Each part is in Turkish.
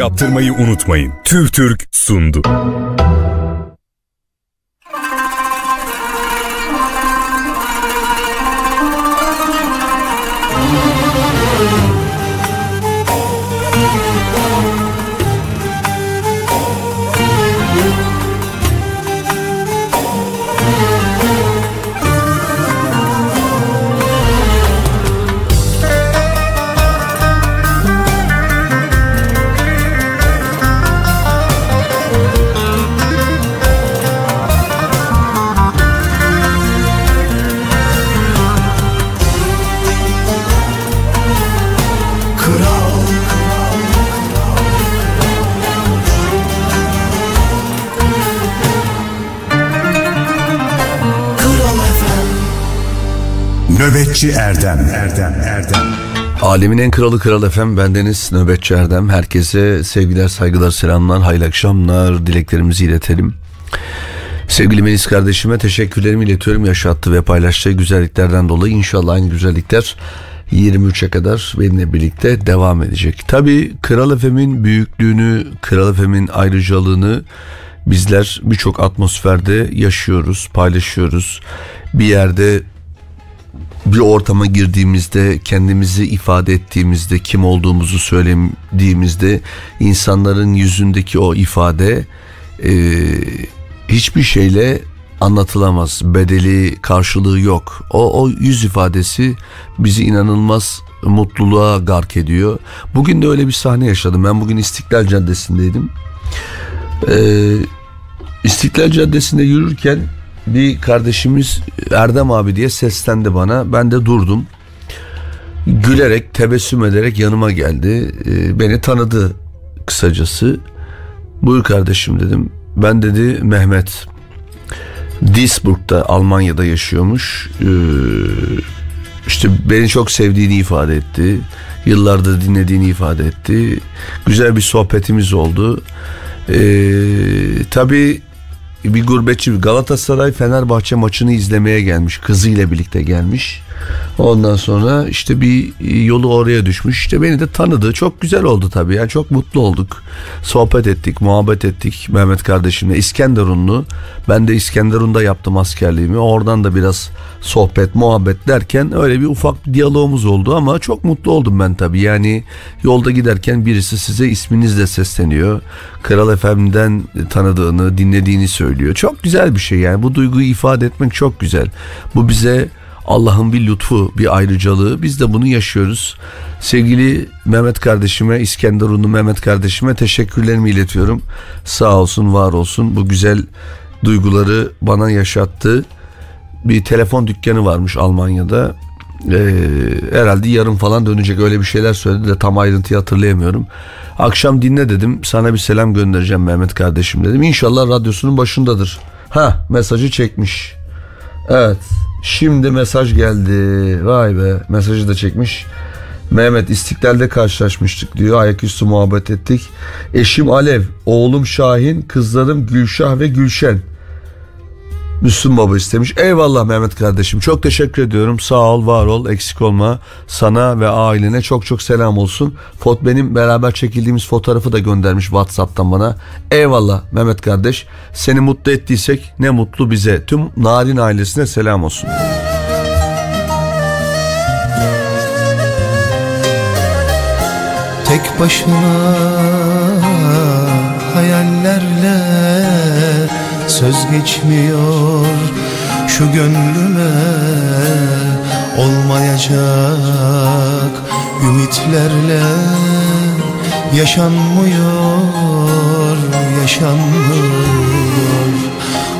Yaptırmayı unutmayın. TÜV TÜRK sundu. Nöbetçi Erdem Erdem Erdem Alemin en kralı kral efem bendeniz Nöbetçi Erdem. Herkese sevgiler saygılar selamlar hayırlı akşamlar dileklerimizi iletelim. Sevgili Melis kardeşime teşekkürlerimi iletiyorum yaşattığı ve paylaştığı güzelliklerden dolayı inşallah aynı güzellikler 23'e kadar benimle birlikte devam edecek. Tabi Kral Efem'in büyüklüğünü, Kral Efem'in ayrıcalığını bizler birçok atmosferde yaşıyoruz, paylaşıyoruz. Bir yerde bir ortama girdiğimizde kendimizi ifade ettiğimizde kim olduğumuzu söylediğimizde insanların yüzündeki o ifade e, hiçbir şeyle anlatılamaz. Bedeli karşılığı yok. O, o yüz ifadesi bizi inanılmaz mutluluğa gark ediyor. Bugün de öyle bir sahne yaşadım. Ben bugün İstiklal Caddesi'ndeydim. Ee, İstiklal Caddesi'nde yürürken bir kardeşimiz Erdem abi diye seslendi bana. Ben de durdum. Gülerek, tebessüm ederek yanıma geldi. Ee, beni tanıdı kısacası. Buyur kardeşim dedim. Ben dedi Mehmet. Duisburg'da Almanya'da yaşıyormuş. Ee, işte beni çok sevdiğini ifade etti. Yıllardır dinlediğini ifade etti. Güzel bir sohbetimiz oldu. Ee, tabii bir gurbetçi Galatasaray Fenerbahçe maçını izlemeye gelmiş. Kızıyla birlikte gelmiş. Ondan sonra işte bir yolu oraya düşmüş. İşte beni de tanıdı. Çok güzel oldu tabii. Yani çok mutlu olduk. Sohbet ettik, muhabbet ettik Mehmet kardeşimle. İskenderunlu. Ben de İskenderun'da yaptım askerliğimi. Oradan da biraz sohbet, muhabbet derken öyle bir ufak bir diyalogumuz oldu ama çok mutlu oldum ben tabii. Yani yolda giderken birisi size isminizle sesleniyor. Kral Efem'den tanıdığını, dinlediğini söylüyor. Çok güzel bir şey yani. Bu duyguyu ifade etmek çok güzel. Bu bize Allah'ın bir lütfu, bir ayrıcalığı. Biz de bunu yaşıyoruz. Sevgili Mehmet kardeşime, İskenderunlu Mehmet kardeşime teşekkürlerimi iletiyorum. Sağ olsun, var olsun. Bu güzel duyguları bana yaşattı. Bir telefon dükkanı varmış Almanya'da. Ee, herhalde yarın falan dönecek öyle bir şeyler söyledi de tam ayrıntıyı hatırlayamıyorum. Akşam dinle dedim sana bir selam göndereceğim Mehmet kardeşim dedim. İnşallah radyosunun başındadır. Ha mesajı çekmiş. Evet Şimdi mesaj geldi. Vay be mesajı da çekmiş. Mehmet İstiklal'de karşılaşmıştık diyor. Ayaküstü muhabbet ettik. Eşim Alev, oğlum Şahin, kızlarım Gülşah ve Gülşen. Müslüm Baba istemiş. Eyvallah Mehmet kardeşim. Çok teşekkür ediyorum. Sağ ol, var ol, eksik olma. Sana ve ailene çok çok selam olsun. Fot benim beraber çekildiğimiz fotoğrafı da göndermiş WhatsApp'tan bana. Eyvallah Mehmet kardeş. Seni mutlu ettiysek ne mutlu bize. Tüm Narin ailesine selam olsun. Tek başına hayallerle söz geçmiyor. Şu gönlüme olmayacak ümitlerle yaşanmıyor yaşanmıyor.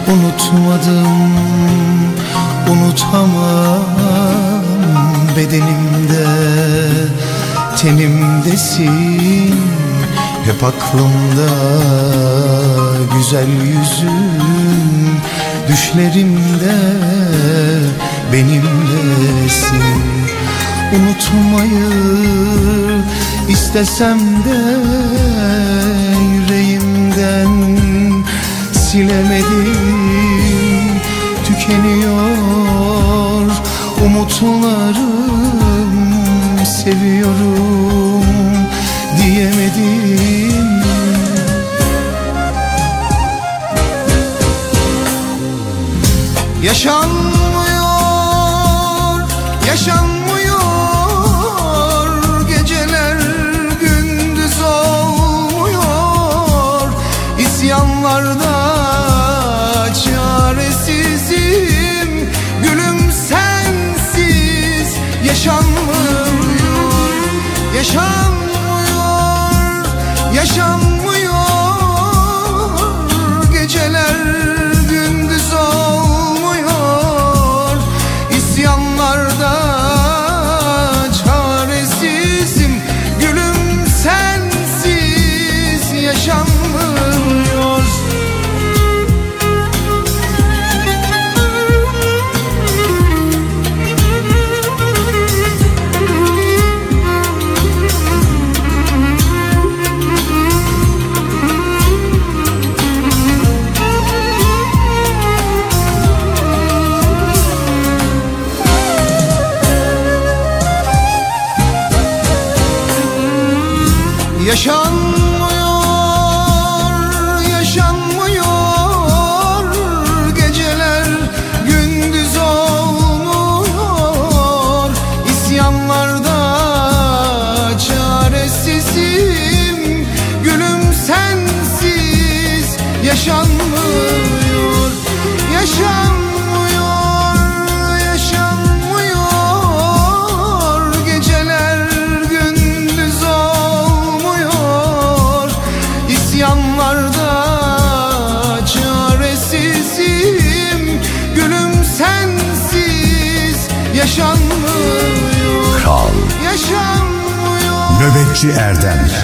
Unutmadım unutamam. Bedenimde tenimdesin hep aklımda güzel yüzün Düşlerimde benimlesin. Unutmayı istesem de yüreğimden silemedim. Tükeniyor umutlarım seviyorum diyemedim Yaşanmıyor, yaşanmıyor Nöbetçi Erdem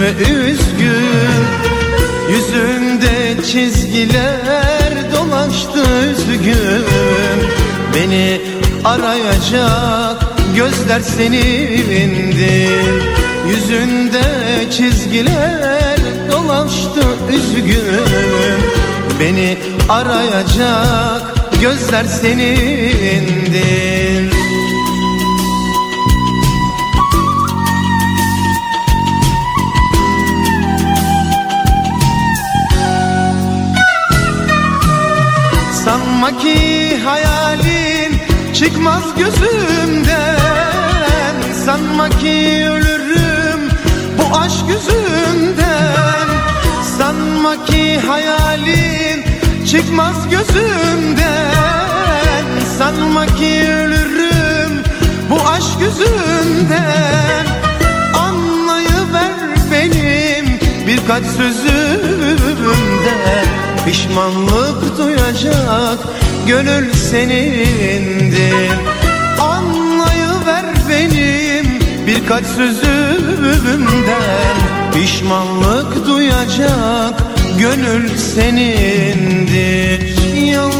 ve üzgün. Yüzünde çizgiler dolaştı üzgün. Beni arayacak gözler senindir Yüzünde çizgiler dolaştı üzgün. Beni arayacak gözler senindir Sanma ki hayalin çıkmaz gözümden. Sanma ki ölürüm bu aşk yüzünden. Sanma ki hayalin çıkmaz gözümden. Sanma ki ölürüm bu aşk yüzünden. Anlayıver benim birkaç sözümden Pişmanlık duyacak gönül senindir. Anlayıver benim birkaç sözümden. Pişmanlık duyacak gönül senindir. Yıllarım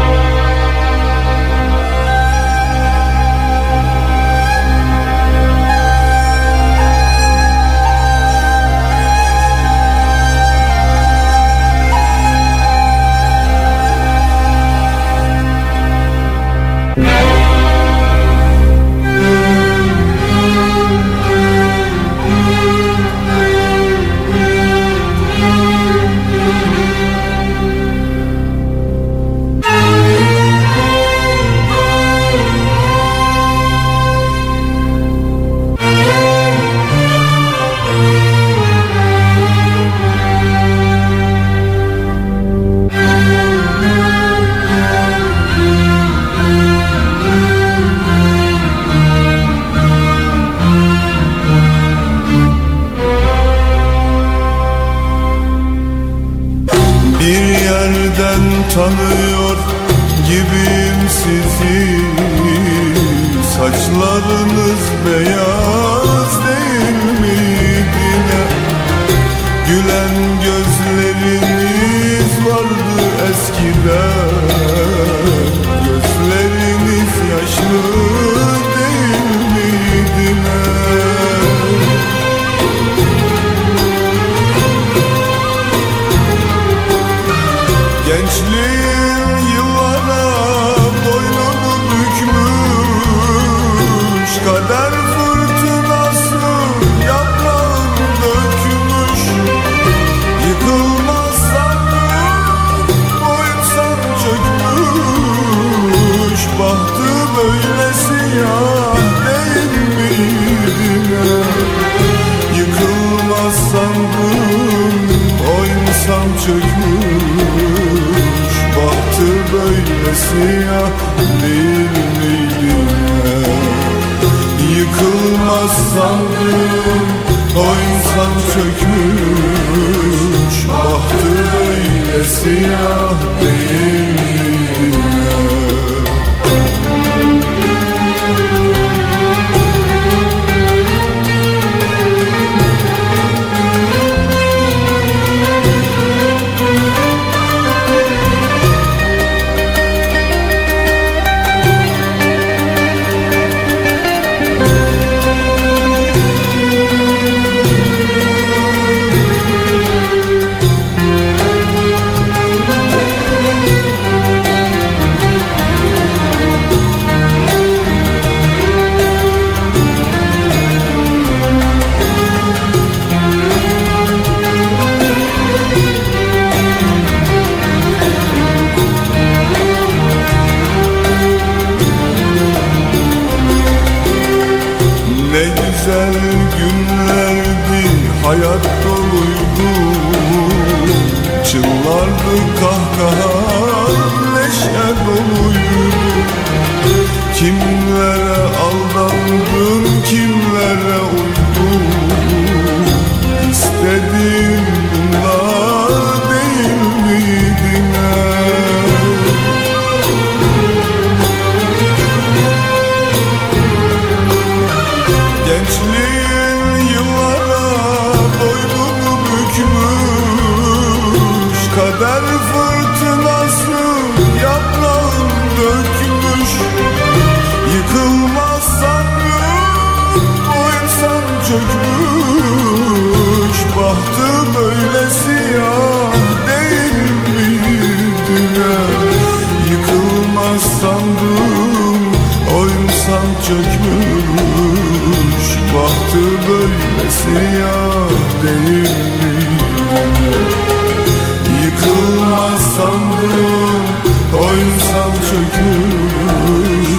çökmüş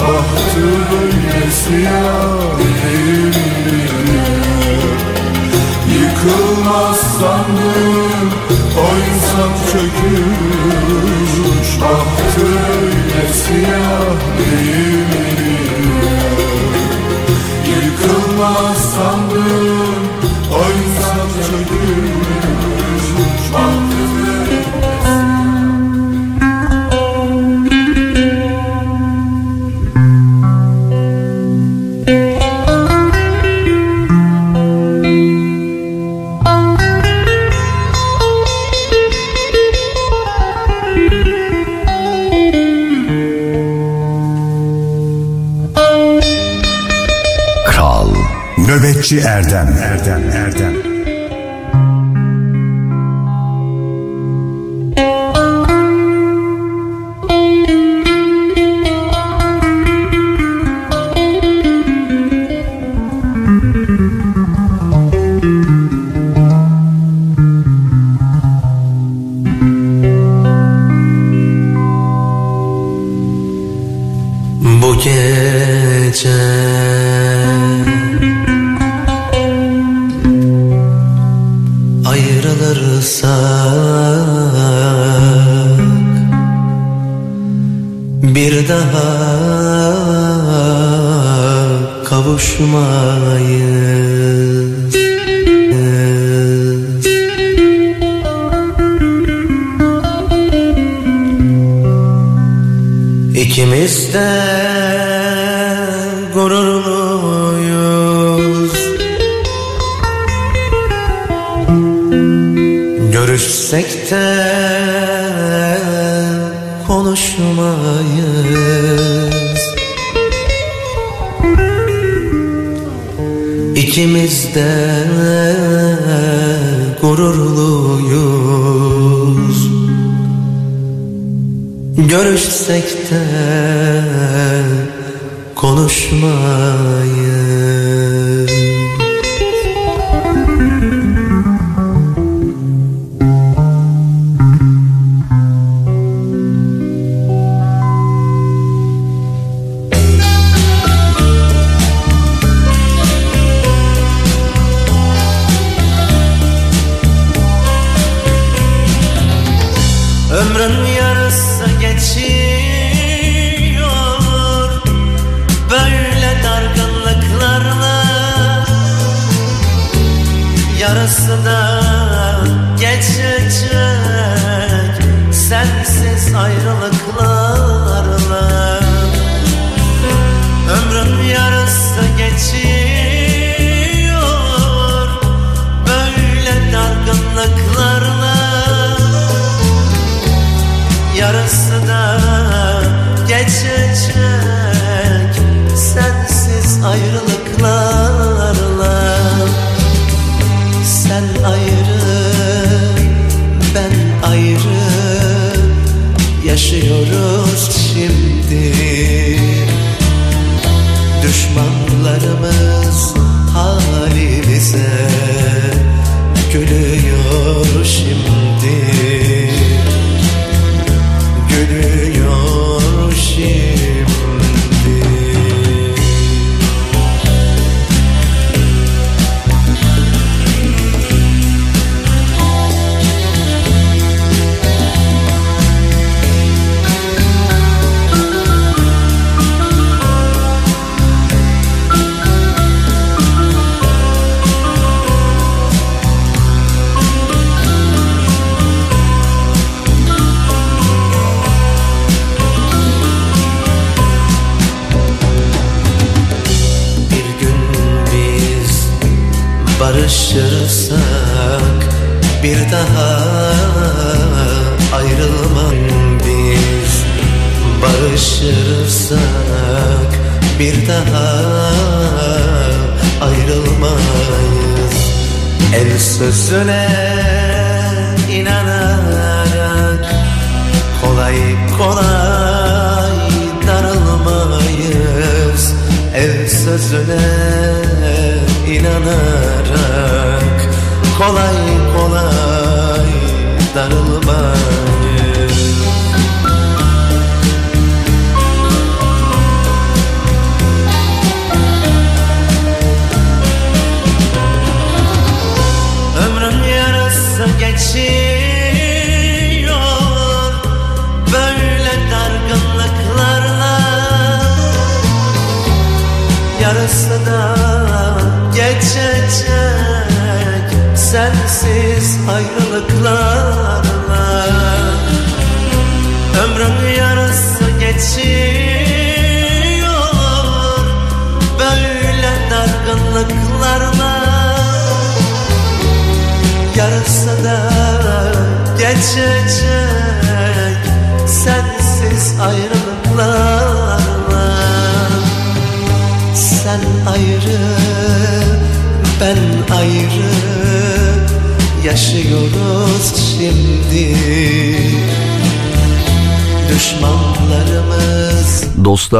Bahtı böyle siyah değil Yıkılmaz sandım Oysam çökmüş Bahtı böyle siyah değil Yıkılmaz sandım Oysam Erdem. Erdem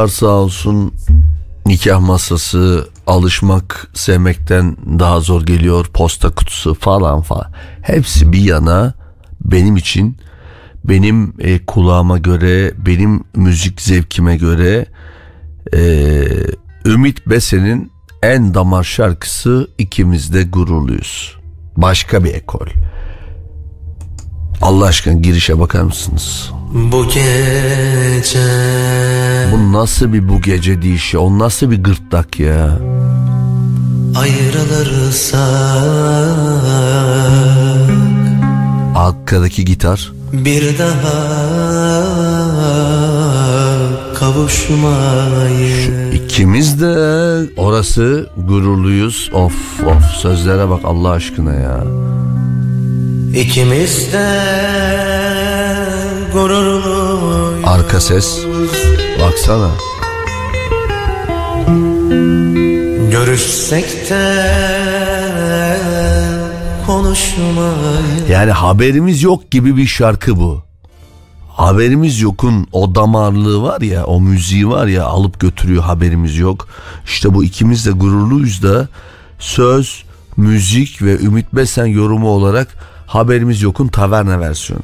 Dostlar sağ olsun nikah masası alışmak sevmekten daha zor geliyor posta kutusu falan falan. Hepsi bir yana benim için benim e, kulağıma göre benim müzik zevkime göre e, Ümit Besen'in en damar şarkısı ikimiz de gururluyuz. Başka bir ekol. Allah aşkına girişe bakar mısınız? Bu gece Bu nasıl bir bu gece deyişi? O nasıl bir gırtlak ya? ayrılırsak Arkadaki gitar. Bir daha kavuşmayı İkimiz de orası gururluyuz. Of of sözlere bak Allah aşkına ya. İkimiz de gururluyuz Arka ses. Baksana. Görüşsek de konuşmayı Yani haberimiz yok gibi bir şarkı bu. Haberimiz yokun o damarlığı var ya o müziği var ya alıp götürüyor haberimiz yok. İşte bu ikimiz de gururluyuz da söz, müzik ve Ümit Besen yorumu olarak haberimiz yokun taverna versiyonu.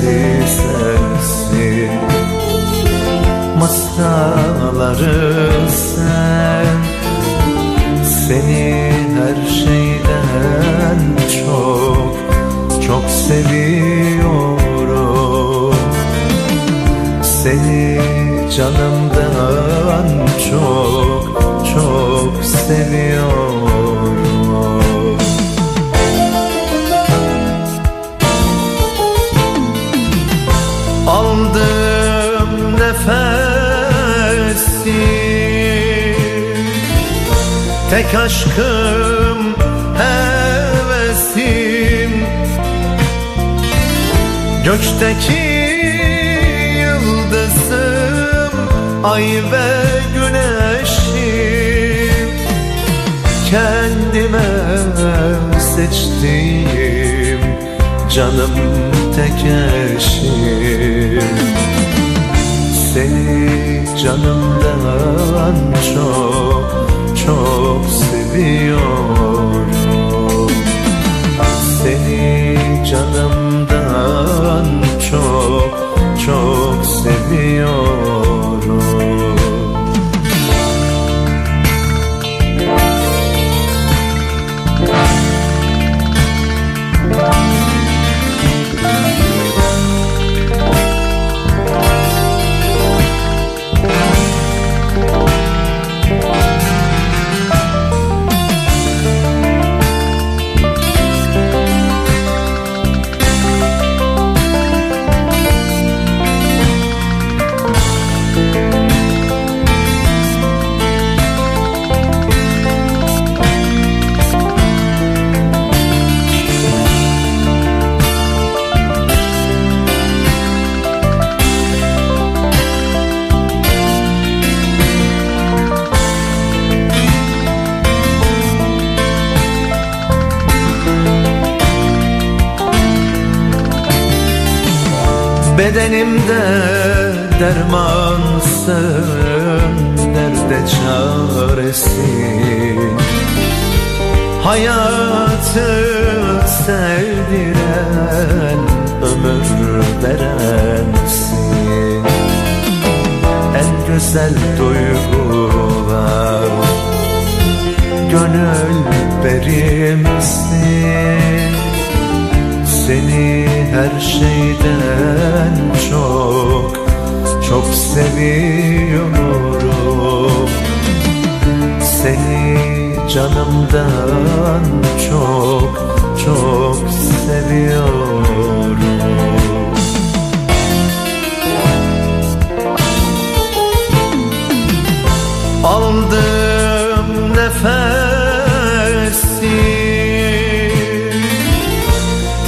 Kelimesi sensin. Mısraları sen. Seni her şeyden çok çok seviyorum. Seni canımdan çok çok seviyorum Tek aşkım hevesim. Gökteki yıldızım Ay ve güneşim. Kendime seçtiğim Canım tek eşim. Seni canımdan çok çok seviyorum. Seni canımdan çok çok seviyorum Bedenimde dermansın Derde çaresin Hayatı sevdiren Ömür verensin. En güzel duygular Gönül verimsin seni her şeyden çok çok seviyorum. Seni canımdan çok çok seviyorum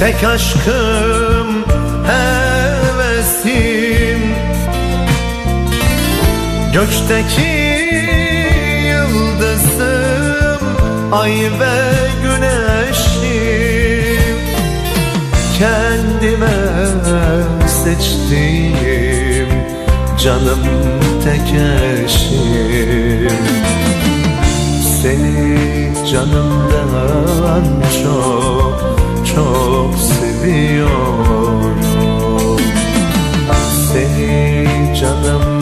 Tek aşkım hevesim. Gökteki yıldızım Ay ve güneşim. Kendime seçtiğim Canım tek eşim. Seni canımdan çok çok seviyorum Seni canımdan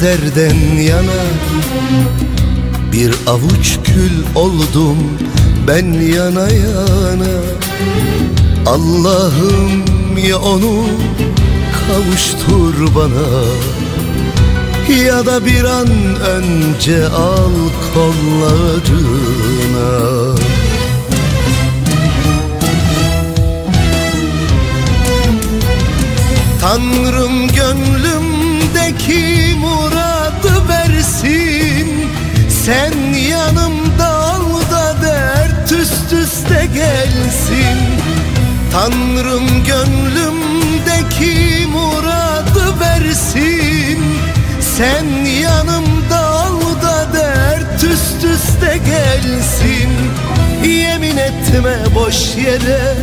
kaderden yana Bir avuç kül oldum ben yana yana. Allah'ım ya onu kavuştur bana Ya da bir an önce al kollarına. Tanrım gönlümdeki muradı versin. Sen yanımda ol da dert üst üste gelsin. Tanrım gönlümdeki muradı versin. Sen yanımda ol da dert üst üste gelsin. Yemin etme boş yere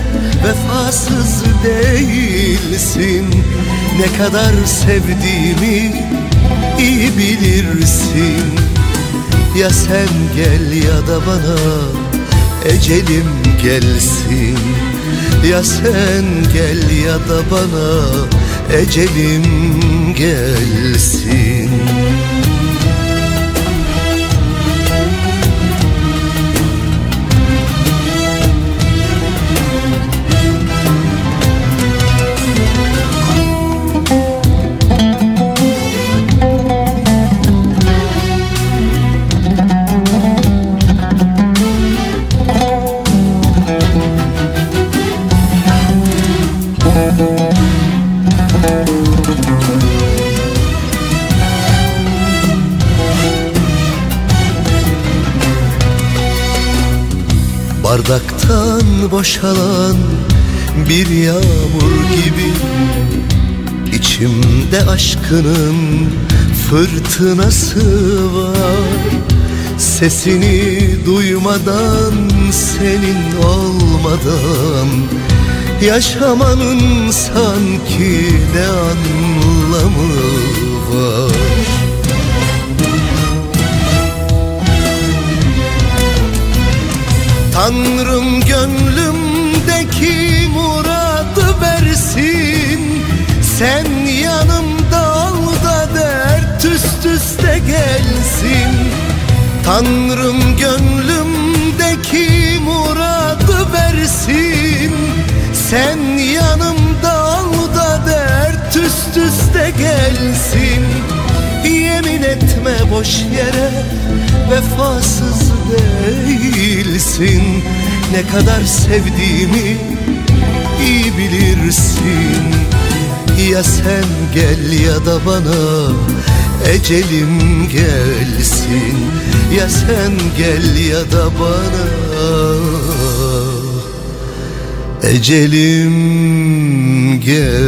vefasız değilsin Ne kadar sevdiğimi iyi bilirsin. Ya sen gel ya da bana ecelim gelsin. Ya sen gel ya da bana ecelim gelsin boşalan bir yağmur gibi. İçimde aşkının fırtınası var. Sesini duymadan senin olmadan Yaşamanın sanki ne anlamı var Tanrım gönlümdeki muradı versin. Sen yanımda ol da dert üst üste gelsin. Tanrım gönlümdeki muradı versin. Sen yanımda ol da dert üst üste gelsin. Yemin etme boş yere vefasız değilsin. Ne kadar sevdiğimi iyi bilirsin. Ya sen gel ya da bana ecelim gelsin. Ya sen gel ya da bana ecelim gelsin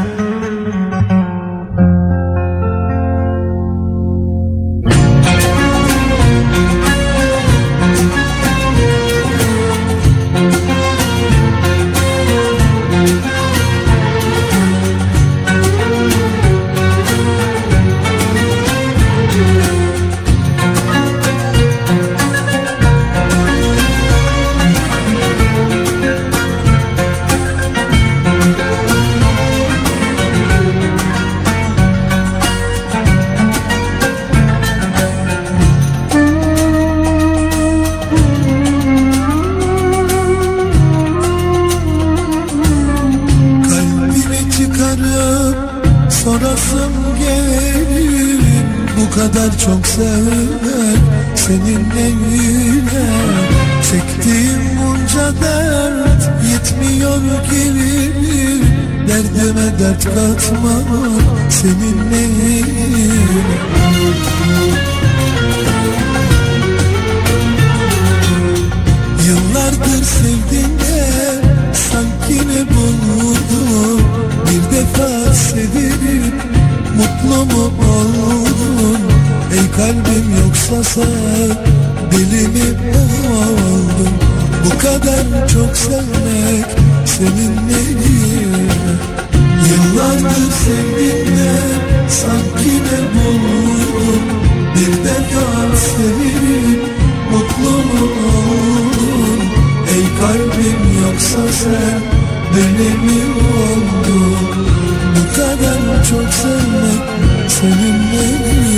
çok sevmem Seninle yine Çektiğim bunca dert Yetmiyor gibi Derdime dert katma senin Seninle Yıllardır sevdim de Sanki ne buldum Bir defa sevinip Mutlu mu oldum? Kalbim yoksa sen Dilimim boğaldım Bu kadar çok sevmek Senin neyine Yıllardır sevginle Sanki ne buldum Bir defa sevinip Mutlu mu oldun Ey kalbim yoksa sen Benim oldun? Bu kadar çok sevmek Senin neyine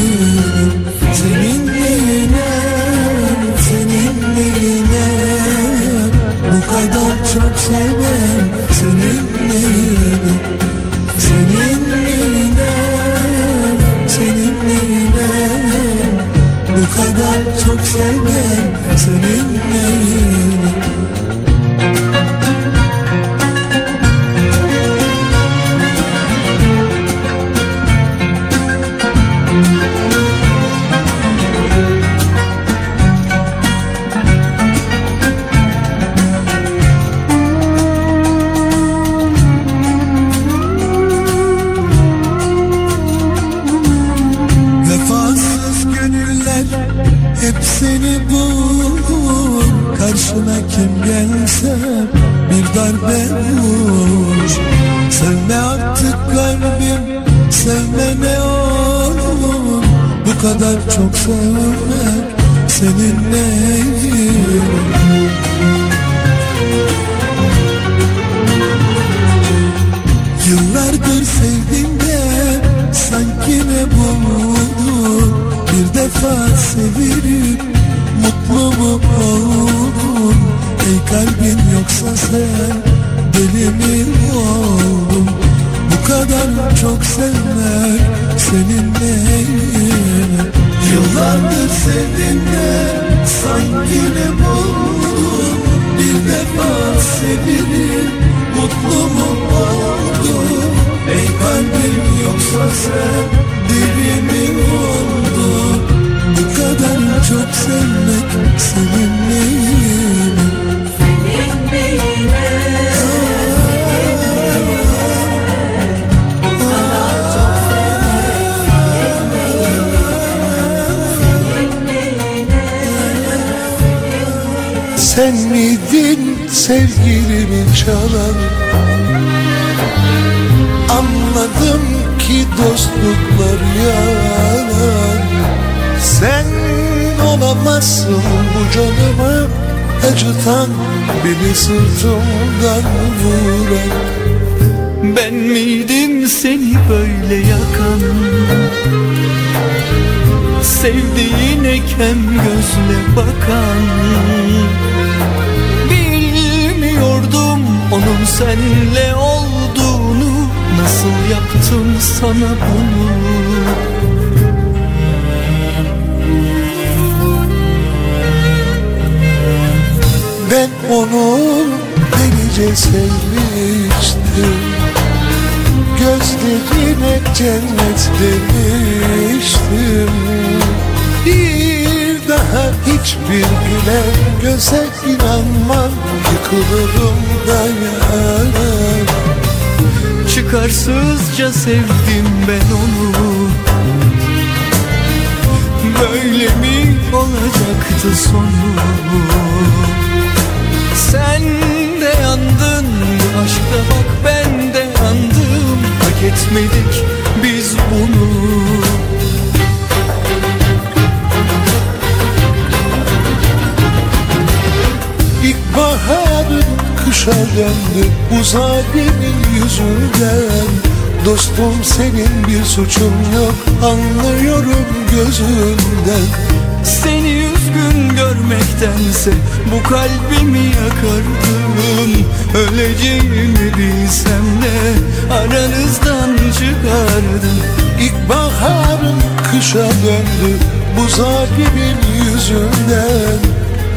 de aranızdan çıkardım İlkbaharın kışa döndü Bu zalimin yüzünden.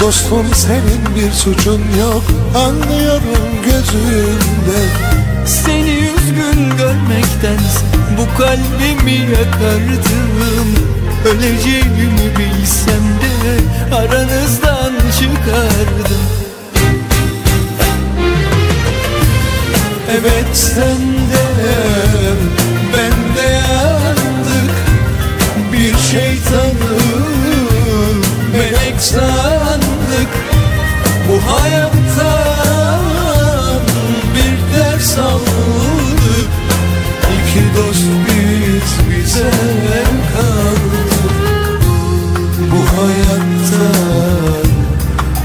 Dostum senin bir suçun yok Anlıyorum gözünden Seni üzgün görmektense bu kalbimi yakardım. Öleceğimi bilsem de aranızdan çıkardım Evet sen ben de yandık Bir şeytanı melek sandık. Bu hayattan bir ders aldık İki dost biz bize kaldık. Bu hayattan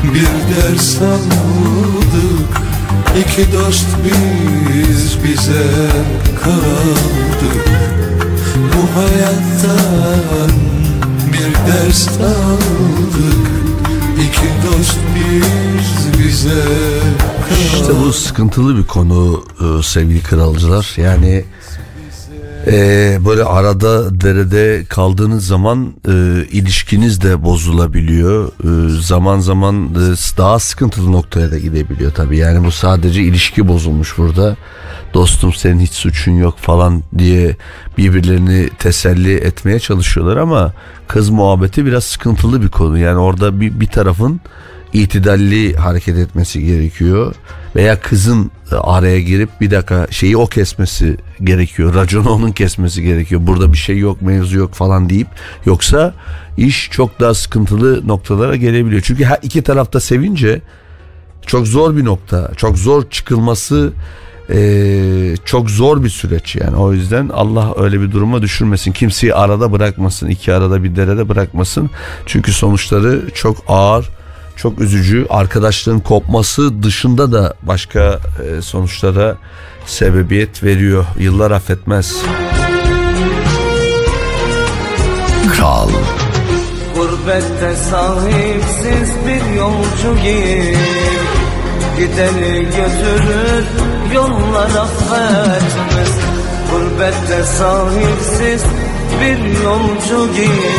bir ders aldık İki dost biz bize kaldık. Bu hayattan bir ders aldık. İki dost biz bize kaldık İşte bu sıkıntılı bir konu e, sevgili kralcılar. Yani e, böyle arada derede kaldığınız zaman e, ilişkiniz de bozulabiliyor. E, zaman zaman e, daha sıkıntılı noktaya da gidebiliyor tabii. Yani bu sadece ilişki bozulmuş burada. Dostum senin hiç suçun yok falan diye birbirlerini teselli etmeye çalışıyorlar ama kız muhabbeti biraz sıkıntılı bir konu. Yani orada bir, bir tarafın itidalli hareket etmesi gerekiyor veya kızın e, araya girip bir dakika şeyi o kesmesi gerekiyor. Raconu onun kesmesi gerekiyor. Burada bir şey yok, mevzu yok falan deyip yoksa iş çok daha sıkıntılı noktalara gelebiliyor. Çünkü her iki tarafta sevince çok zor bir nokta. Çok zor çıkılması eee, çok zor bir süreç yani. O yüzden Allah öyle bir duruma düşürmesin. Kimseyi arada bırakmasın. iki arada bir derede bırakmasın. Çünkü sonuçları çok ağır çok üzücü. Arkadaşlığın kopması dışında da başka e, sonuçlara sebebiyet veriyor. Yıllar affetmez. Kral. Gurbette sahipsiz bir yolcu gibi Gideni götürür yollar affetmez Gurbette sahipsiz bir yolcu gibi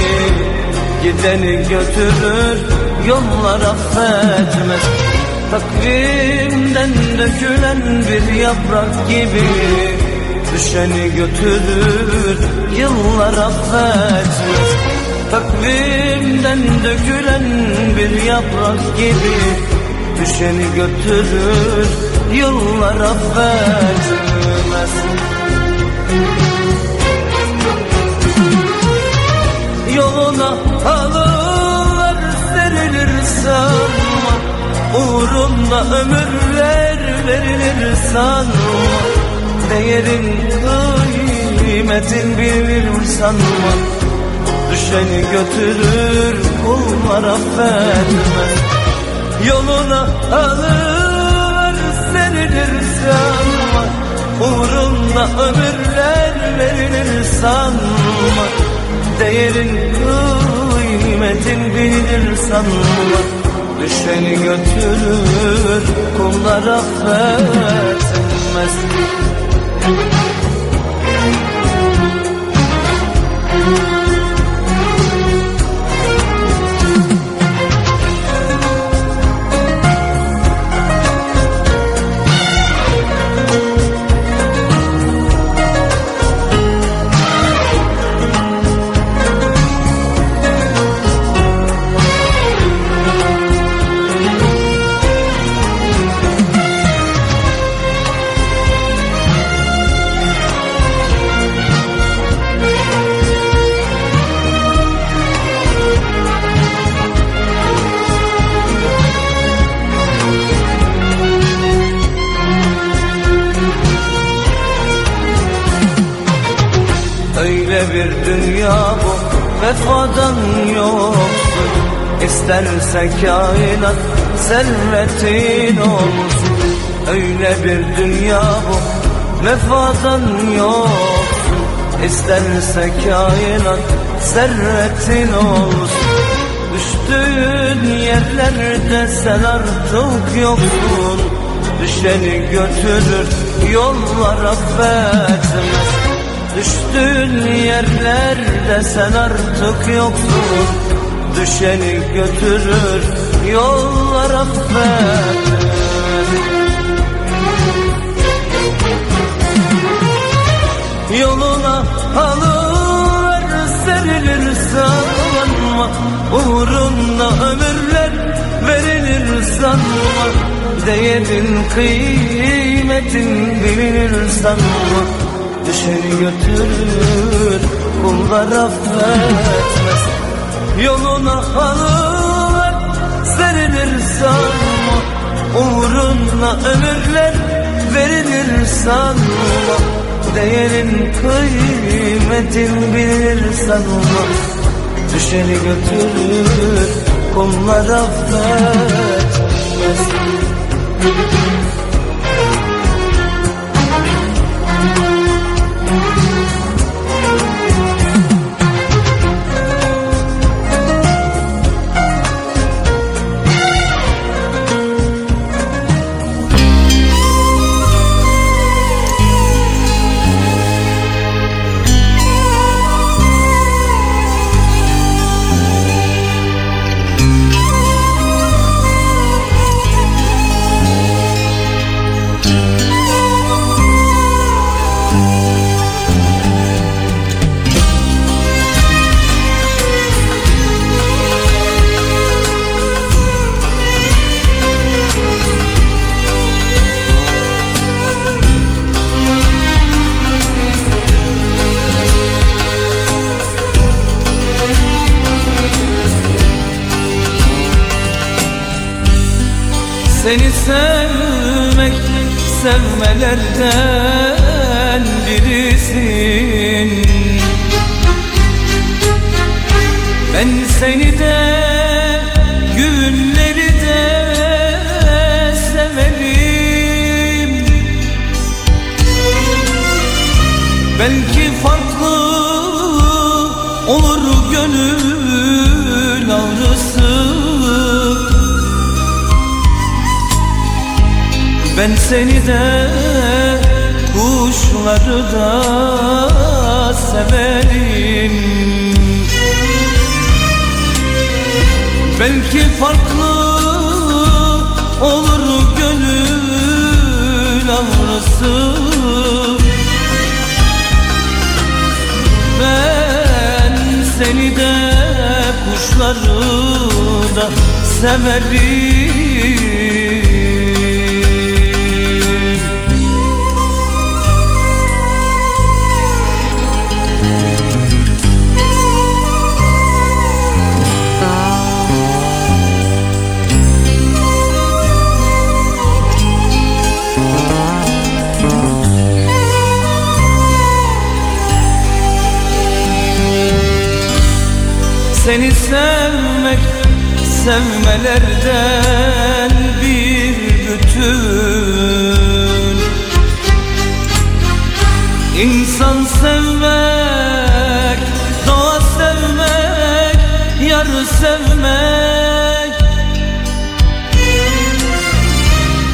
Gideni götürür yollar affetmez Takvimden dökülen bir yaprak gibi Düşeni götürür yıllar affetmez Takvimden dökülen bir yaprak gibi Düşeni götürür yıllar affetmez Yoluna Uğrunda ömürler verilir sanma Değerin kıymetin bilir sanma. Düşeni götürür kullar affetmez. Yoluna alır serilir sanma Uğrunda ömürler verilir sanma. Değerin kıymetin bilir sanma Düşeni götürür kullar affetmez İsterse kainat servetin olsun. Düştüğün yerlerde sen artık yoksun. Düşeni götürür yollar affetmez. Düştüğün yerlerde sen artık yoksun. Düşeni götürür yollar affetmez. Yoluna alır Uğrunda ömürler verilir sanma. Değerin kıymetin bilinir sanma. Düşeni götürür kullar affetmez. Yoluna alır serilir sanma. Uğruna ömürler verilir sanma. Değerin kıymetin bilir sanma. Düşeni götürür kumlar affetmez Seni kuşları da severim. Belki farklı olur gönül ağrısı Ben seni de kuşları da severim sevmek sevmelerden bir bütün. İnsan sevmek, doğa sevmek, yar sevmek.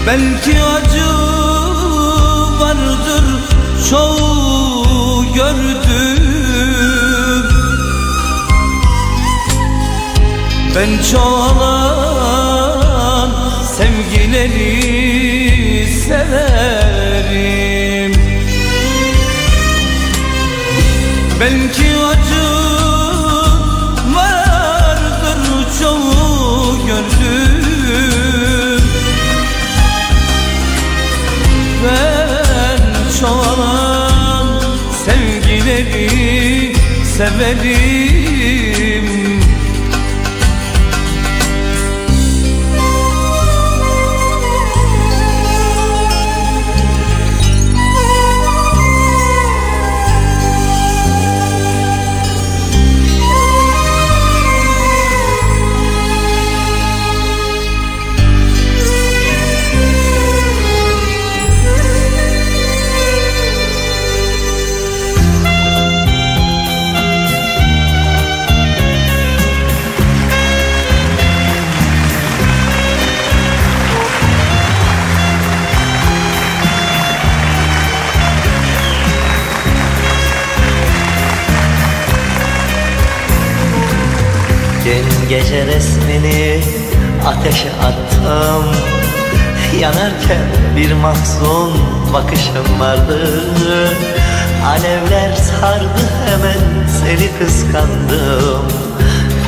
Belki acı Ben çoğalan sevgileri severim. Belki acı vardır çoğu gördüm. Ben çoğalan sevgileri severim gece resmini ateşe attım. Yanarken bir mahzun bakışın vardı. Alevler sardı hemen seni kıskandım.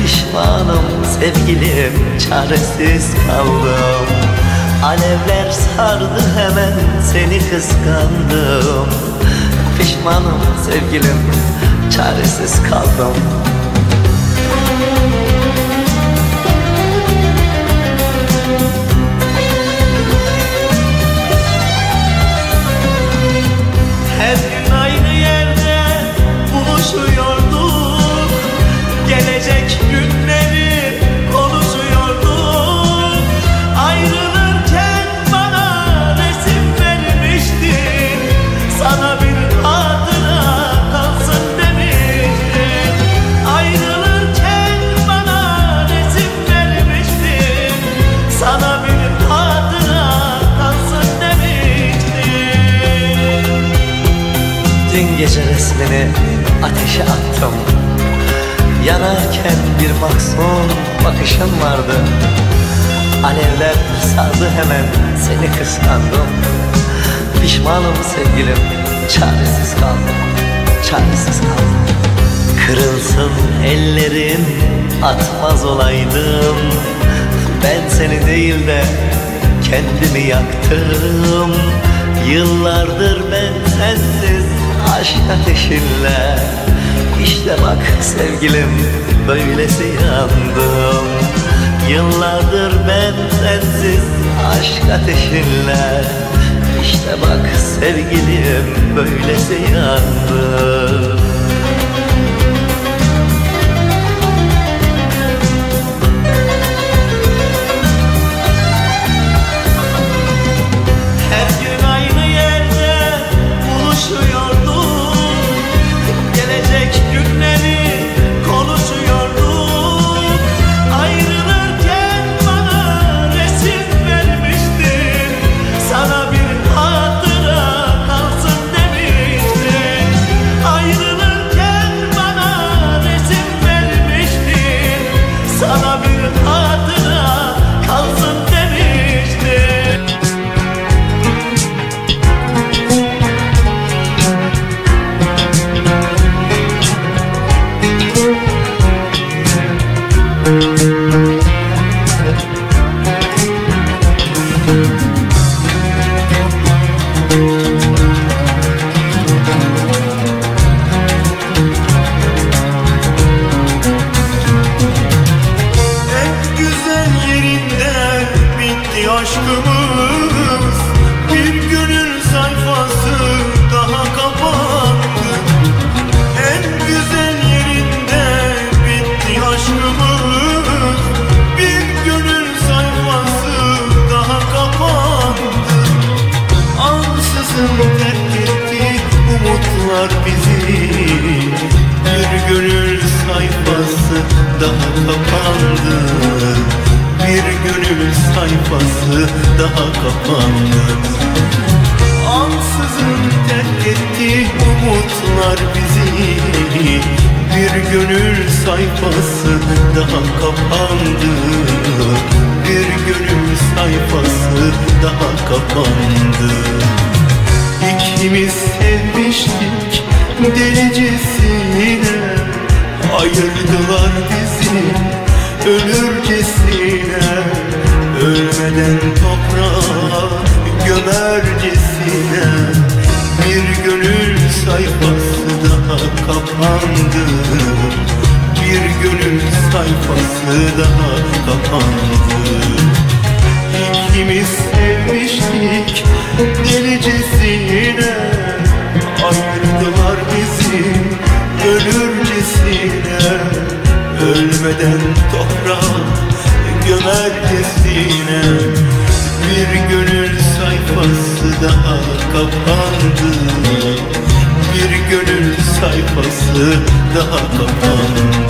Pişmanım sevgilim çaresiz kaldım. Alevler sardı hemen seni kıskandım. Pişmanım sevgilim çaresiz kaldım Her Dün gece resmini ateşe attım. Yanarken bir mahzun bakışın vardı. Alevler sardı hemen seni kıskandım. Pişmanım sevgilim çaresiz kaldım Çaresiz kaldım. Kırılsın ellerin atmaz olaydım. Ben seni değil de kendimi yaktım. Yıllardır ben sensiz aşk ateşinle. İşte bak sevgilim böylesi yandım. Yıllardır ben sensiz aşk ateşinle. İşte bak sevgilim böylesi yandım gönül sayfası daha kapandı. Ansızın terk etti umutlar bizi. Bir gönül sayfası daha kapandı. Bir gönül sayfası daha kapandı. İkimiz sevmiştik delicesine Ayırdılar bizi ölürcesine Ölmeden toprağa gömercesine Bir gönül sayfası daha kapandı. Bir gönül sayfası daha kapandı. İkimiz sevmiştik delicesine. Ayırdılar bizi ölürcesine Ölmeden toprağa gömercesine Bir gönül sayfası daha kapandı. Bir gönül sayfası daha kapandı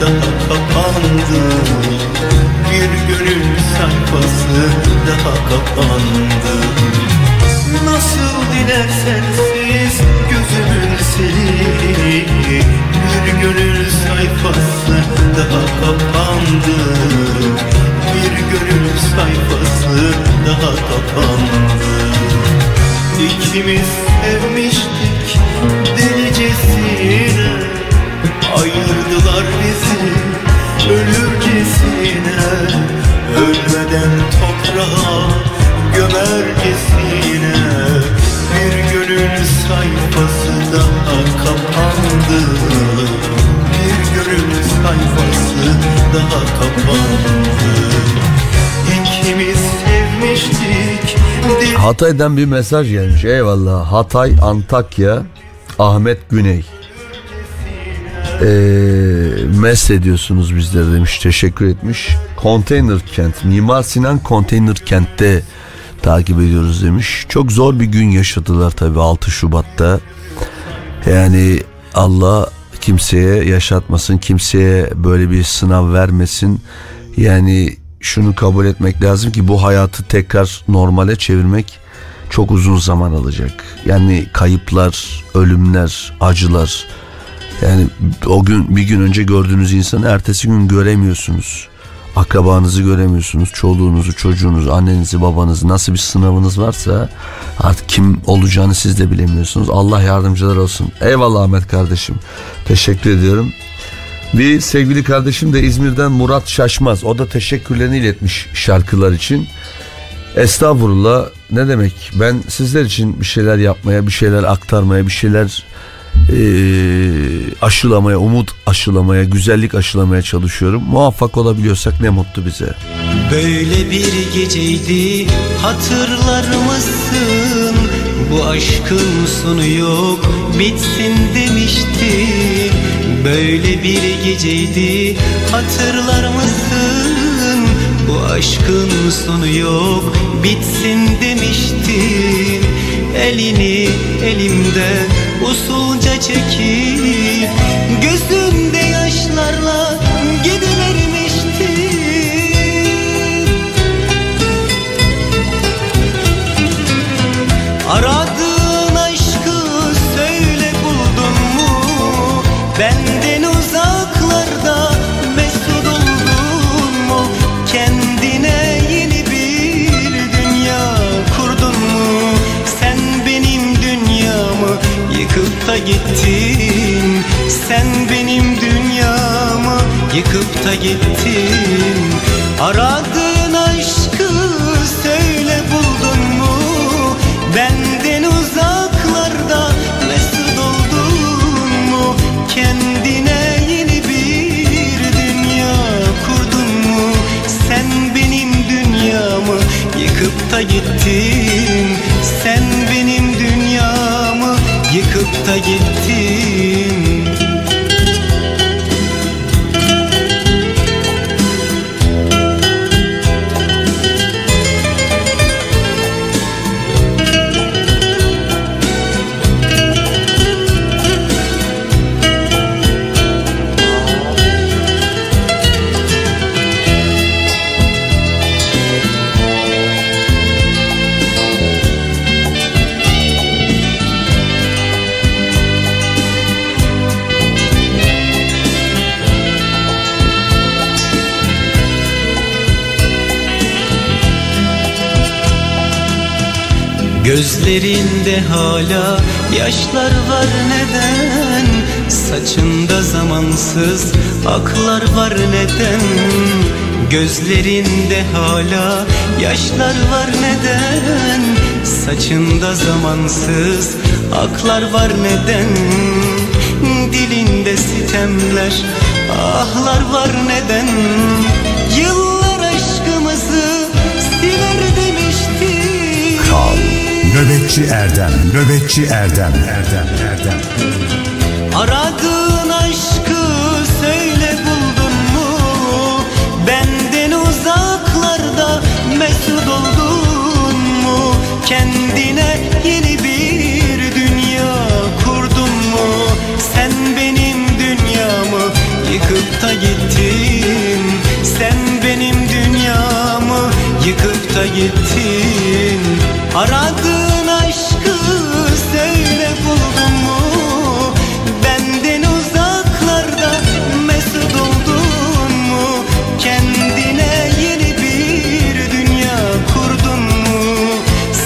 daha kapandı. Bir gönül sayfası daha kapandı. Nasıl dilersen siz gözümün seni Bir gönül sayfası daha kapandı. Bir gönül sayfası daha kapandı. İkimiz sevmiştik delicesine Ayırdılar bizi ölürcesine Ölmeden toprağa gömercesine Bir gönül sayfası daha kapandı Bir gönül sayfası daha kapandı Hatay'dan bir mesaj gelmiş. Eyvallah. Hatay, Antakya, Ahmet Güney. Ee, mest ediyorsunuz bizleri demiş. Teşekkür etmiş. Konteyner kent. Mimar Sinan Konteyner kentte takip ediyoruz demiş. Çok zor bir gün yaşadılar tabii 6 Şubat'ta. Yani Allah kimseye yaşatmasın, kimseye böyle bir sınav vermesin. Yani şunu kabul etmek lazım ki bu hayatı tekrar normale çevirmek çok uzun zaman alacak. Yani kayıplar, ölümler, acılar. Yani o gün bir gün önce gördüğünüz insanı ertesi gün göremiyorsunuz. Akrabanızı göremiyorsunuz. Çoluğunuzu, çocuğunuzu, annenizi, babanızı nasıl bir sınavınız varsa artık kim olacağını siz de bilemiyorsunuz. Allah yardımcılar olsun. Eyvallah Ahmet kardeşim. Teşekkür ediyorum. Bir sevgili kardeşim de İzmir'den Murat Şaşmaz. O da teşekkürlerini iletmiş şarkılar için. Estağfurullah ne demek ben sizler için bir şeyler yapmaya bir şeyler aktarmaya bir şeyler eee, aşılamaya umut aşılamaya güzellik aşılamaya çalışıyorum muvaffak olabiliyorsak ne mutlu bize Böyle bir geceydi hatırlar mısın? Bu aşkın sonu yok bitsin demiştin Böyle bir geceydi hatırlar mısın? Bu aşkın sonu yok bitsin demiştin Elini elimde usulca çekip Gözünde gittin Sen benim dünyamı yıkıp da gittin. Aradığın Gözlerinde hala yaşlar var neden? Saçında zamansız aklar var neden? Gözlerinde hala yaşlar var neden? Saçında zamansız aklar var neden? Dilinde sitemler ahlar var neden Nöbetçi Erdem Nöbetçi Erdem Erdem Erdem Aradığın aşkı söyle buldun mu? Benden uzaklarda mesut oldun mu? Kendine yeni bir dünya kurdun mu? Sen benim dünyamı yıkıp da gittin Sen benim dünyamı yıkıp da gittin Aradığın aşkı söyle buldun mu? Benden uzaklarda mesut oldun mu? Kendine yeni bir dünya kurdun mu?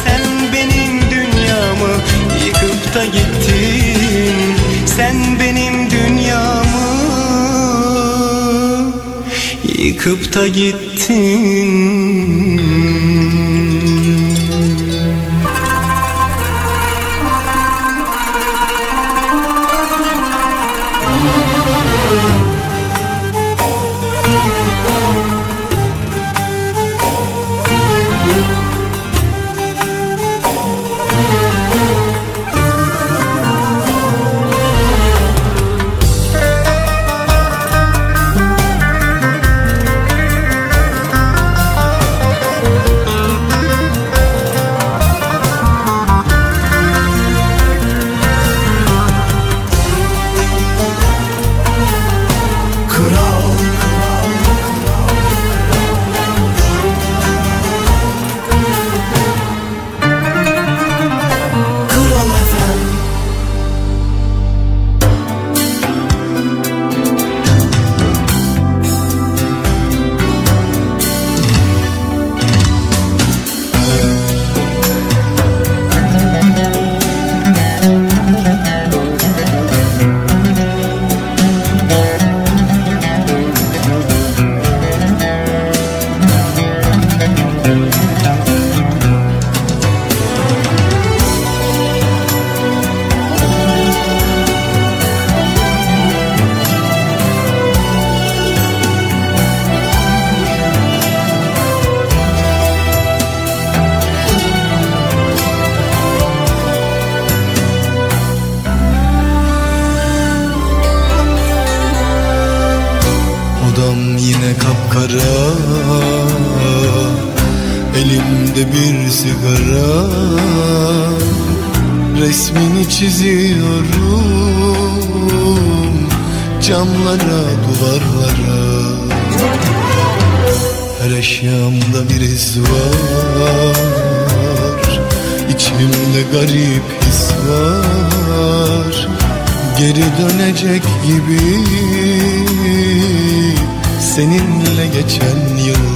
Sen benim dünyamı yıkıp da gittin. Sen benim dünyamı yıkıp da gittin çiziyorum Camlara, duvarlara. Her eşyamda bir iz var İçimde garip his var. Geri dönecek gibi Seninle geçen yıllar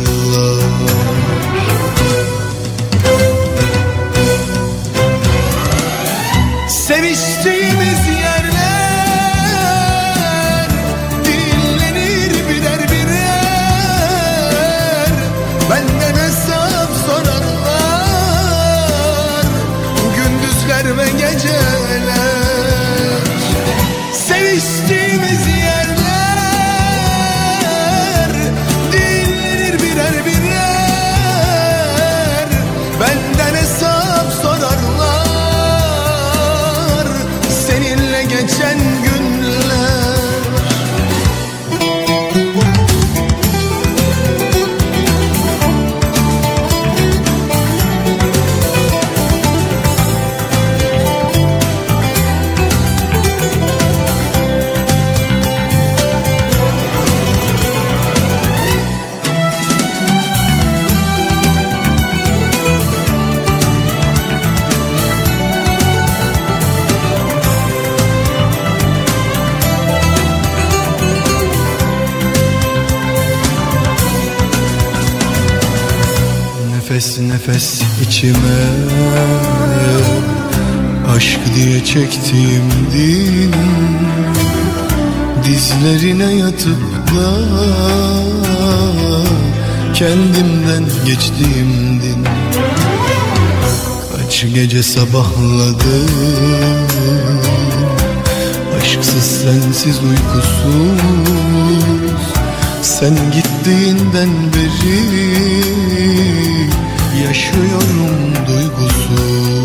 Nefes içime. Aşk diye çektiğim din Dizlerine yatıp da Kendimden geçtiğim din. Kaç gece sabahladım. Aşksız sensiz uykusuz. Sen gittiğinden beri Yaşıyorum duygusuz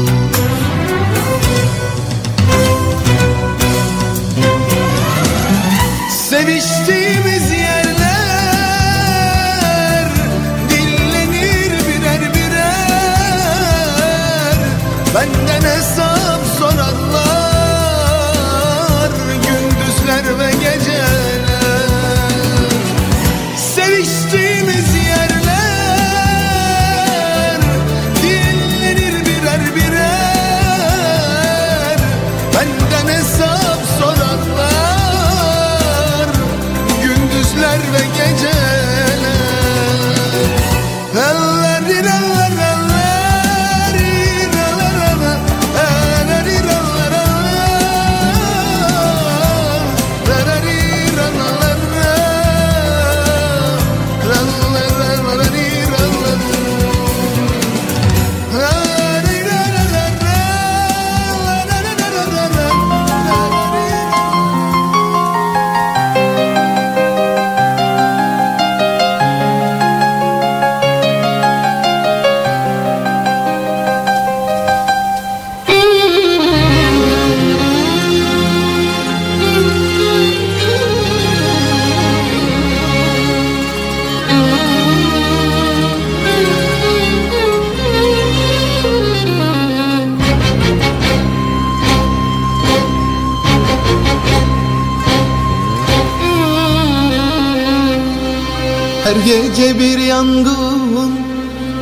gece bir yangın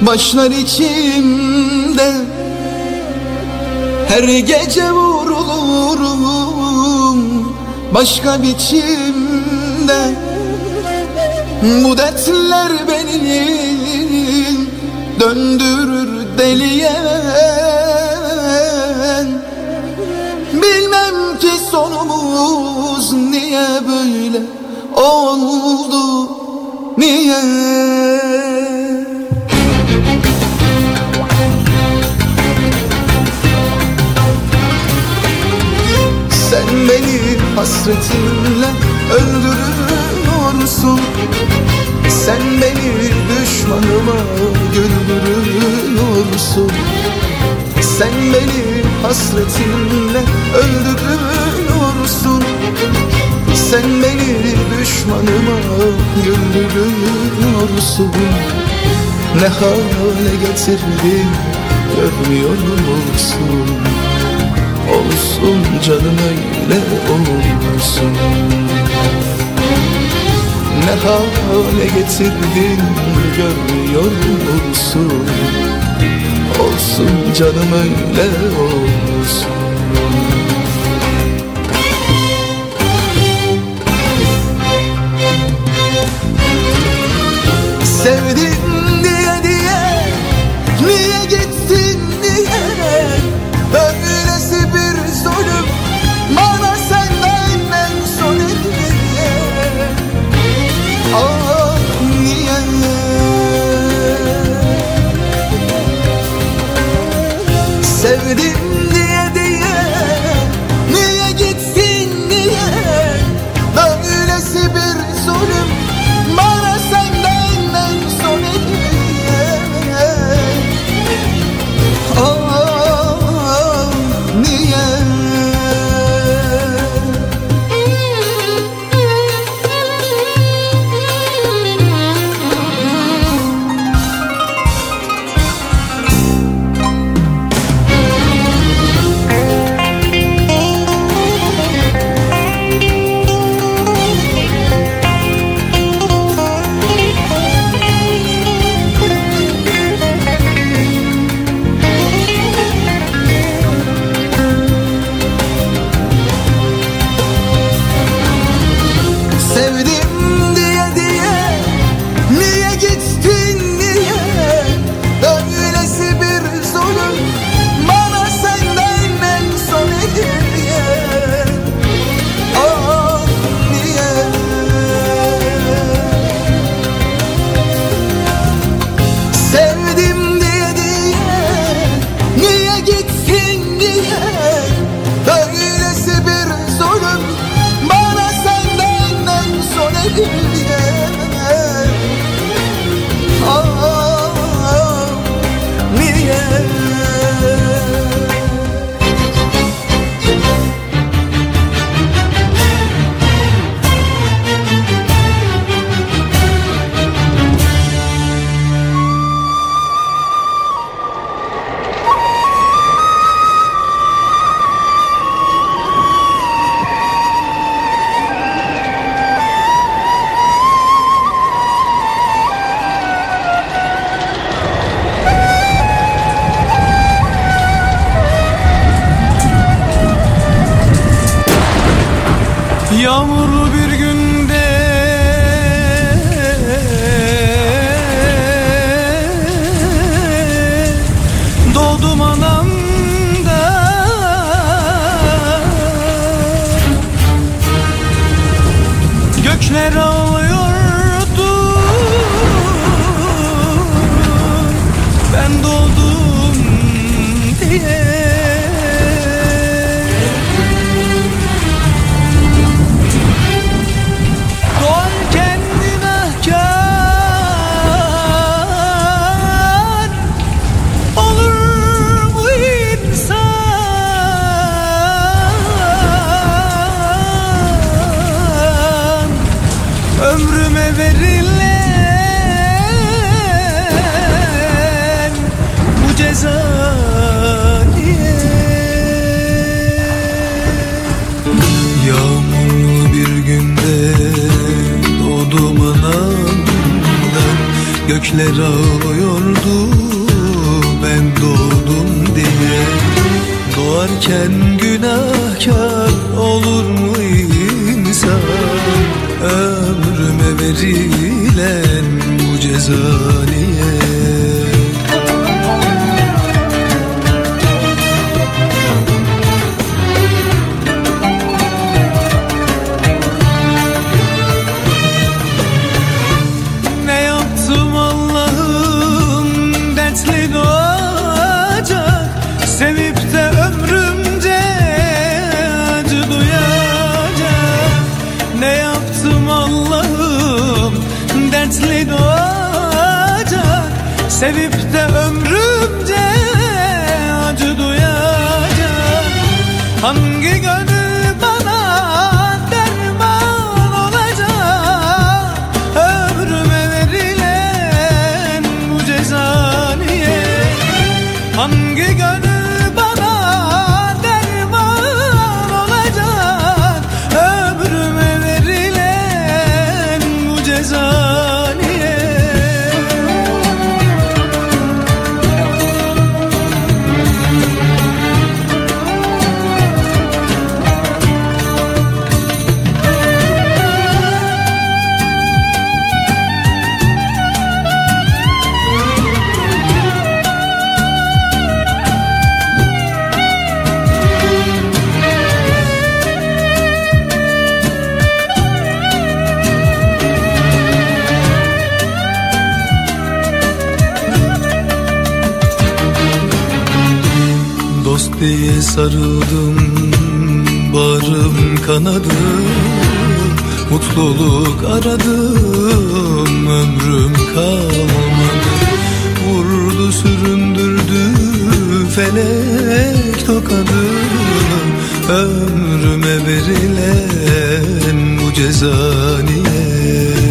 başlar içimde. Her gece vurulurum başka biçimde. Bu dertler beni döndürür deliye. Bilmem ki sonumuz niye böyle oldu Niye hasretinle öldürüyorsun Sen beni düşmanıma güldürüyorsun Sen beni hasretinle öldürüyorsun Sen beni düşmanıma güldürüyorsun Ne hale getirdin görmüyor musun Olsun canım öyle olsun Ne hale getirdin görmüyor musun? Olsun canım öyle olsun kalmadı. Vurdu süründürdü felek tokadı. Ömrüme verilen bu ceza niye?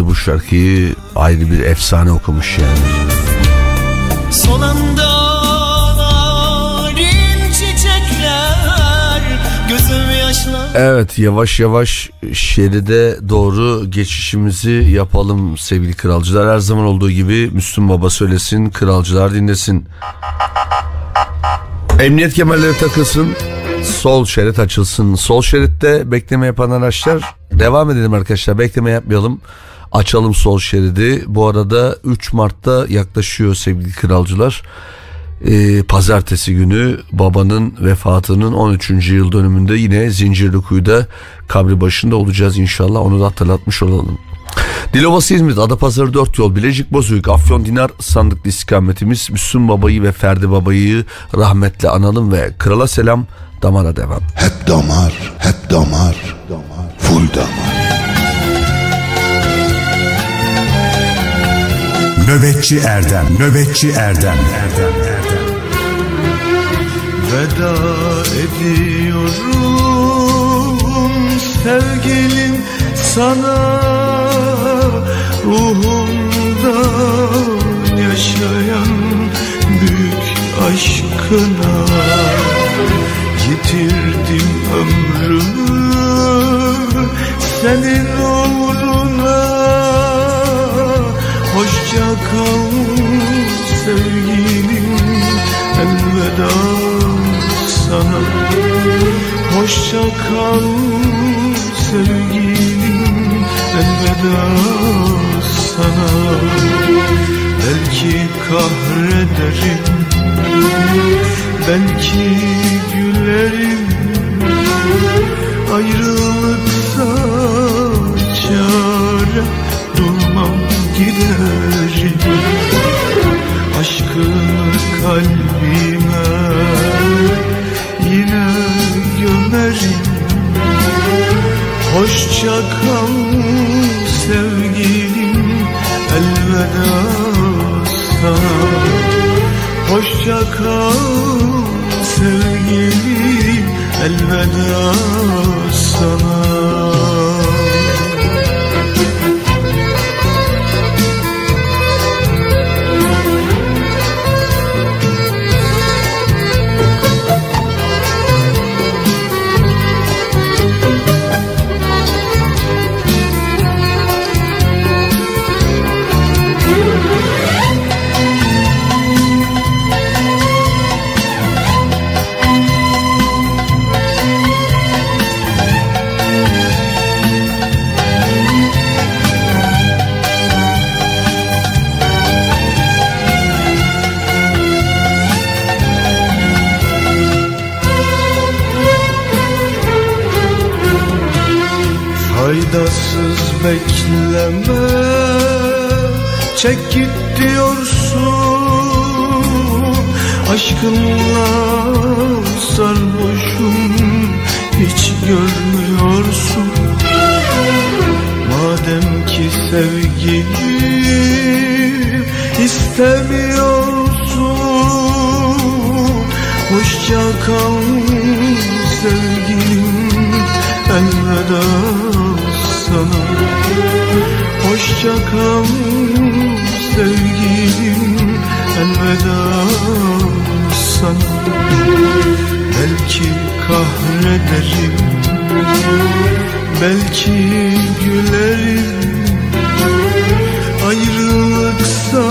De bu şarkıyı ayrı bir efsane okumuş yani. Gözüm yaşla Evet yavaş yavaş şeride doğru geçişimizi yapalım sevgili kralcılar. Her zaman olduğu gibi Müslüm Baba söylesin, kralcılar dinlesin. Emniyet kemerleri takılsın, sol şerit açılsın. Sol şeritte bekleme yapan araçlar devam edelim arkadaşlar bekleme yapmayalım. Açalım sol şeridi. Bu arada 3 Mart'ta yaklaşıyor sevgili kralcılar. Ee, pazartesi günü babanın vefatının 13. yıl dönümünde yine Zincirlikuyu'da kabri başında olacağız inşallah onu da hatırlatmış olalım. Dilovası İzmit, Adapazarı 4 yol, Bilecik Bozüyük, Afyon Dinar sandıklı istikametimiz Müslüm Baba'yı ve Ferdi Baba'yı rahmetle analım ve krala selam damara devam. Hep damar, hep damar, full damar. Nöbetçi Erdem, nöbetçi Erdem, Erdem, Erdem. Veda ediyorum sevgilim sana Hoşça kal sevgilim elveda sana. Belki kahrederim Belki gülerim. Ayrılıksa çare Durmam giderim. Aşkını kalbime Hoşça kal sevgilim elveda sana Hoşça kal sevgilim elveda sana bekleme. Çek git diyorsun Aşkınla sarhoşum Hiç görmüyorsun. Madem ki sevgilim istemiyorsun Hoşça kal sevgilim elveda sana. Hoşça kal sevgilim elveda sana. Belki kahrederim Belki gülerim. Ayrılıksa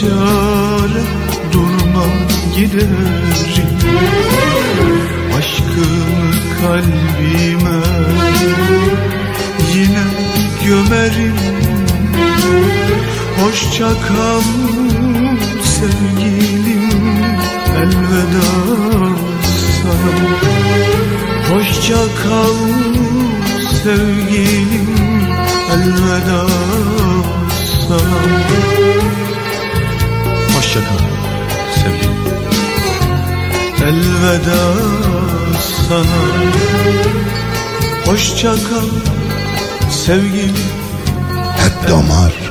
çare Durmam giderim. Kalbime Yine gömerim. Hoşça kal sevgilim Elveda sana. Hoşça kal sevgilim Elveda sana. Hoşça kal sevgilim. Elveda sana. Hoşça kal sevgilim Hep damar,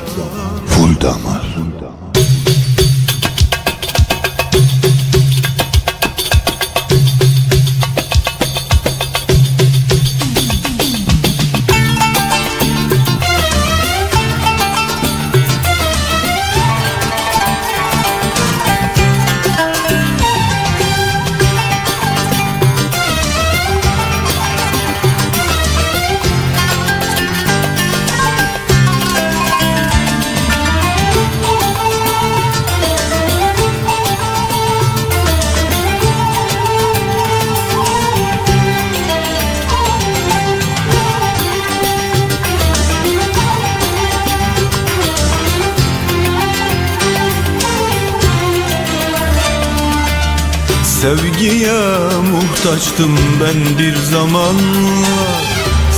muhtaçtım ben bir zamanlar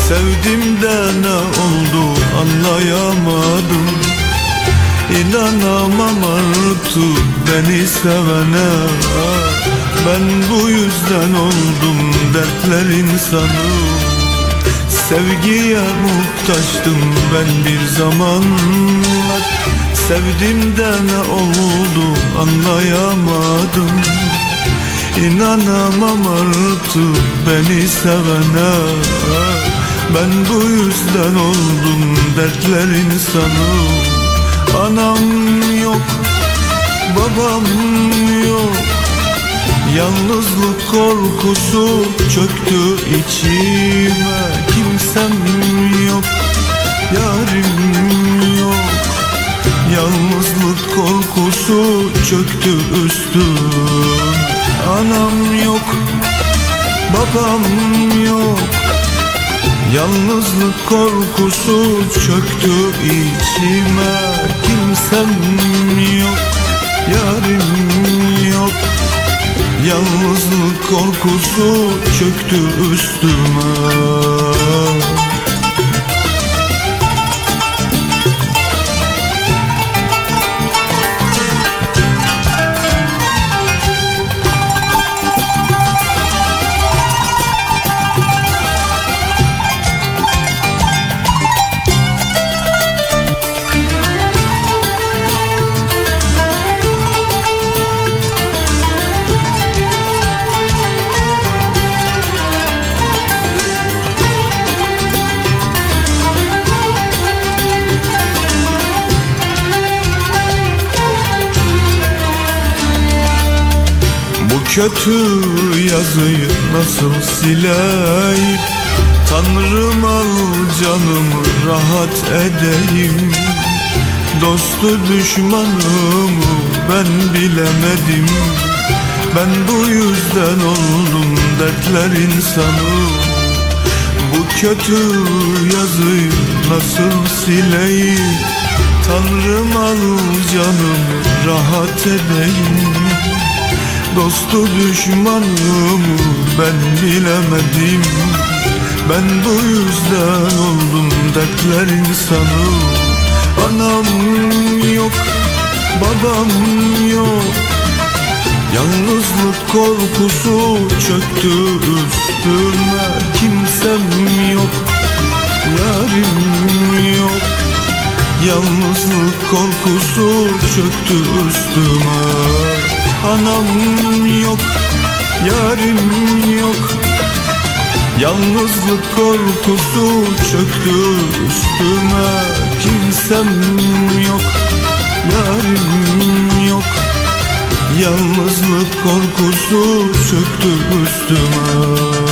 Sevdim de ne oldu anlayamadım. İnanamam artık beni sevene. Ben bu yüzden oldum dertler insanı. Sevgiye muhtaçtım ben bir zamanlar Sevdim de ne oldu anlayamadım İnanamam artık beni sevene. Ben bu yüzden oldum dertler insanı. Anam yok, babam yok. Yalnızlık korkusu çöktü içime. Kimsem yok, yarim yok. Yalnızlık korkusu çöktü üstüme Anam yok, babam yok. Yalnızlık korkusu çöktü içime. Kimsem yok, yarim yok. Yalnızlık korkusu çöktü üstüme Kötü yazıyı nasıl sileyim Tanrım al canımı rahat edeyim. Dostu düşmanımı ben bilemedim. Ben bu yüzden oldum dertler insanı. Bu kötü yazıyı nasıl sileyim? Tanrım al canımı rahat edeyim Dostu düşmanımı ben bilemedim. Ben bu yüzden oldum dertler insanı. Anam yok, babam yok. Yalnızlık korkusu çöktü üstüme. Kimsem yok, yarim yok. Yalnızlık korkusu çöktü üstüme Anam yok, yarim yok. Yalnızlık korkusu çöktü üstüme Kimsem yok, yarim yok. Yalnızlık korkusu çöktü üstüme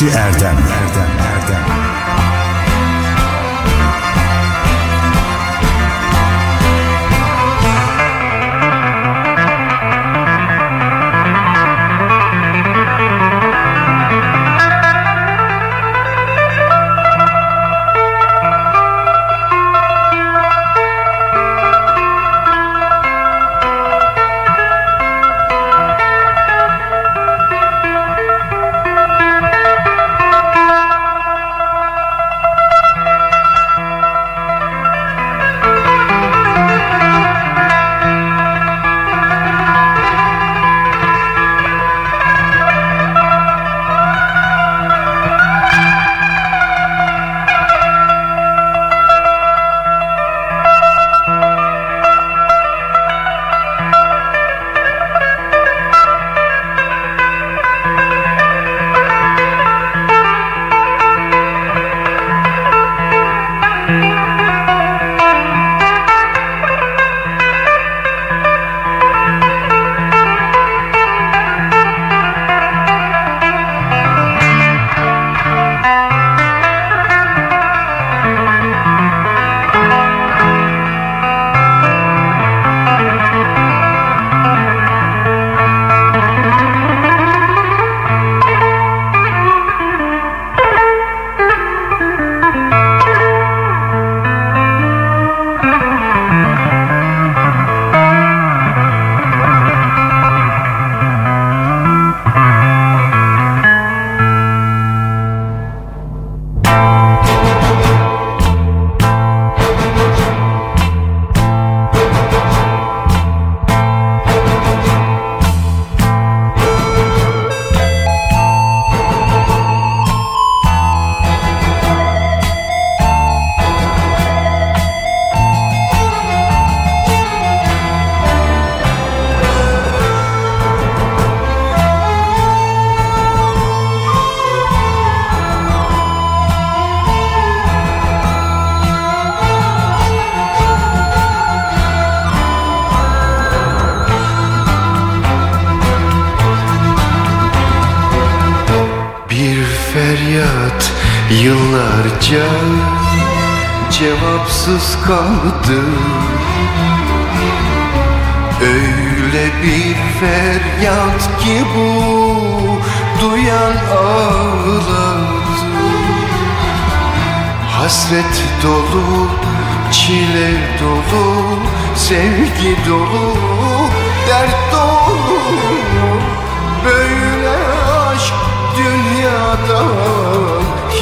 Nöbetçi Erdem Erdem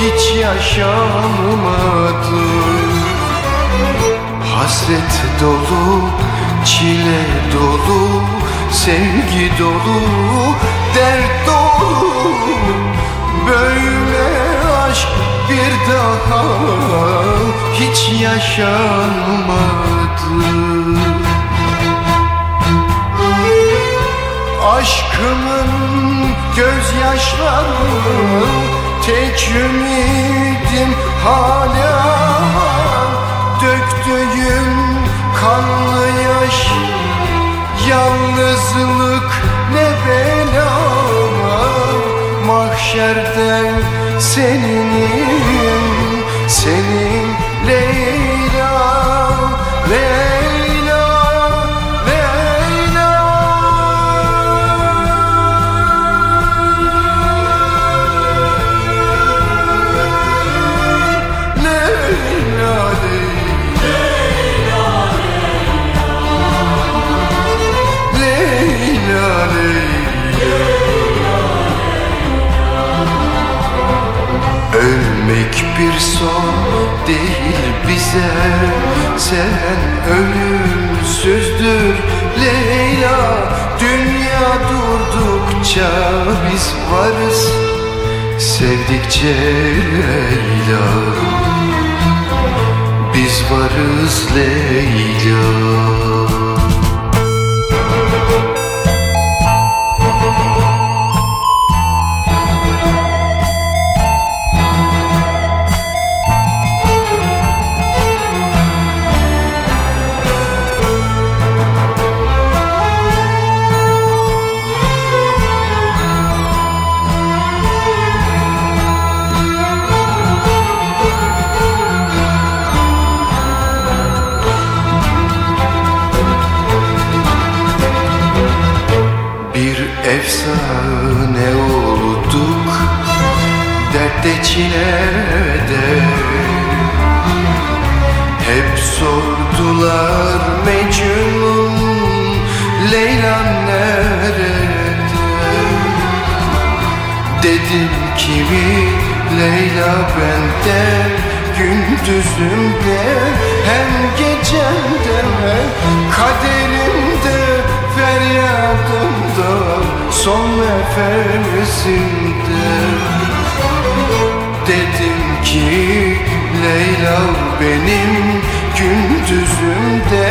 hiç yaşanmadı. Hasret dolu, çile dolu, sevgi dolu, dert dolu. Böyle aşk bir daha hiç yaşanmadı. Aşkımın gözyaşları tek ümidim hala Döktüğüm kanlı yaş. Yalnızlık ne bela Mahşerden seninim Senin Leyla. Leyla Ölmek bir son değil bize. Seven ölümsüzdür Leyla. Dünya durdukça biz varız. Sevdikçe Leyla. Biz varız Leyla Dertte çilede Hep sordular Mecnun Leyla nerede? Dedim kimi Leyla benden Gündüzümde hem gecemde Kaderimde feryadımda Son nefesimde ki Leyla benim gündüzümde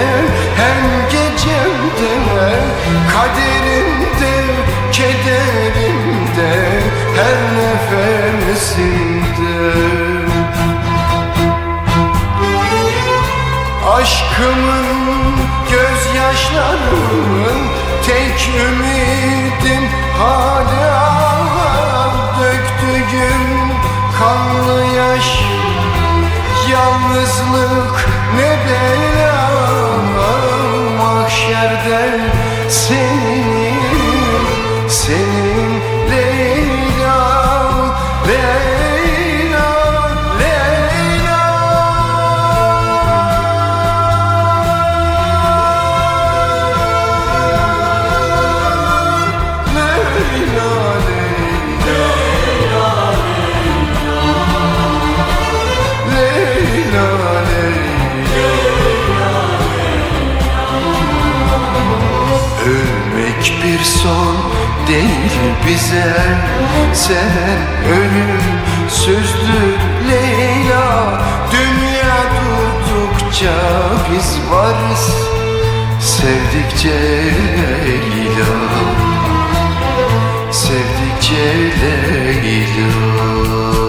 hem gecemde kaderimde kederimde her nefesimde. Aşkımın gözyaşlarımın tek ümidim Ölmek bir son değil bize. Sen ölümsüzdür Leyla. Dünya durdukça biz varız. Sevdikçe Leyla Sevdikçe Leyla Sıra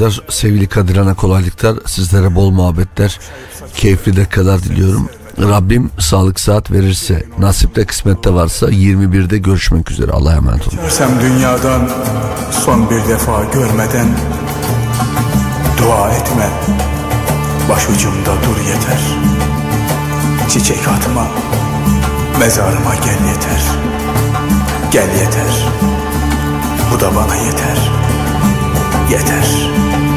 kadar. Sevgili Kadir Ana kolaylıklar. Sizlere bol muhabbetler. Keyifli dakikalar diliyorum. Rabbim sağlık saat verirse, nasipte kısmette varsa 21'de görüşmek üzere. Allah'a emanet olun. Görsem dünyadan son bir defa görmeden Dua etme Başucumda dur yeter Çiçek atma Mezarıma gel yeter Gel yeter Bu da bana yeter Yeter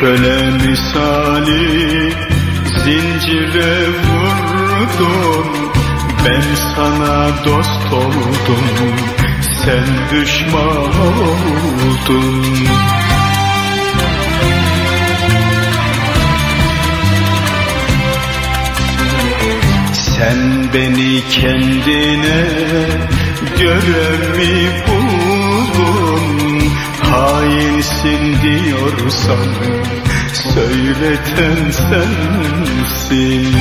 köle misali zincire vurdum. Ben sana dost oldum sen düşman oldun. Sen beni kendine göre mi buldun Hainsin diyorsan söyleten sensin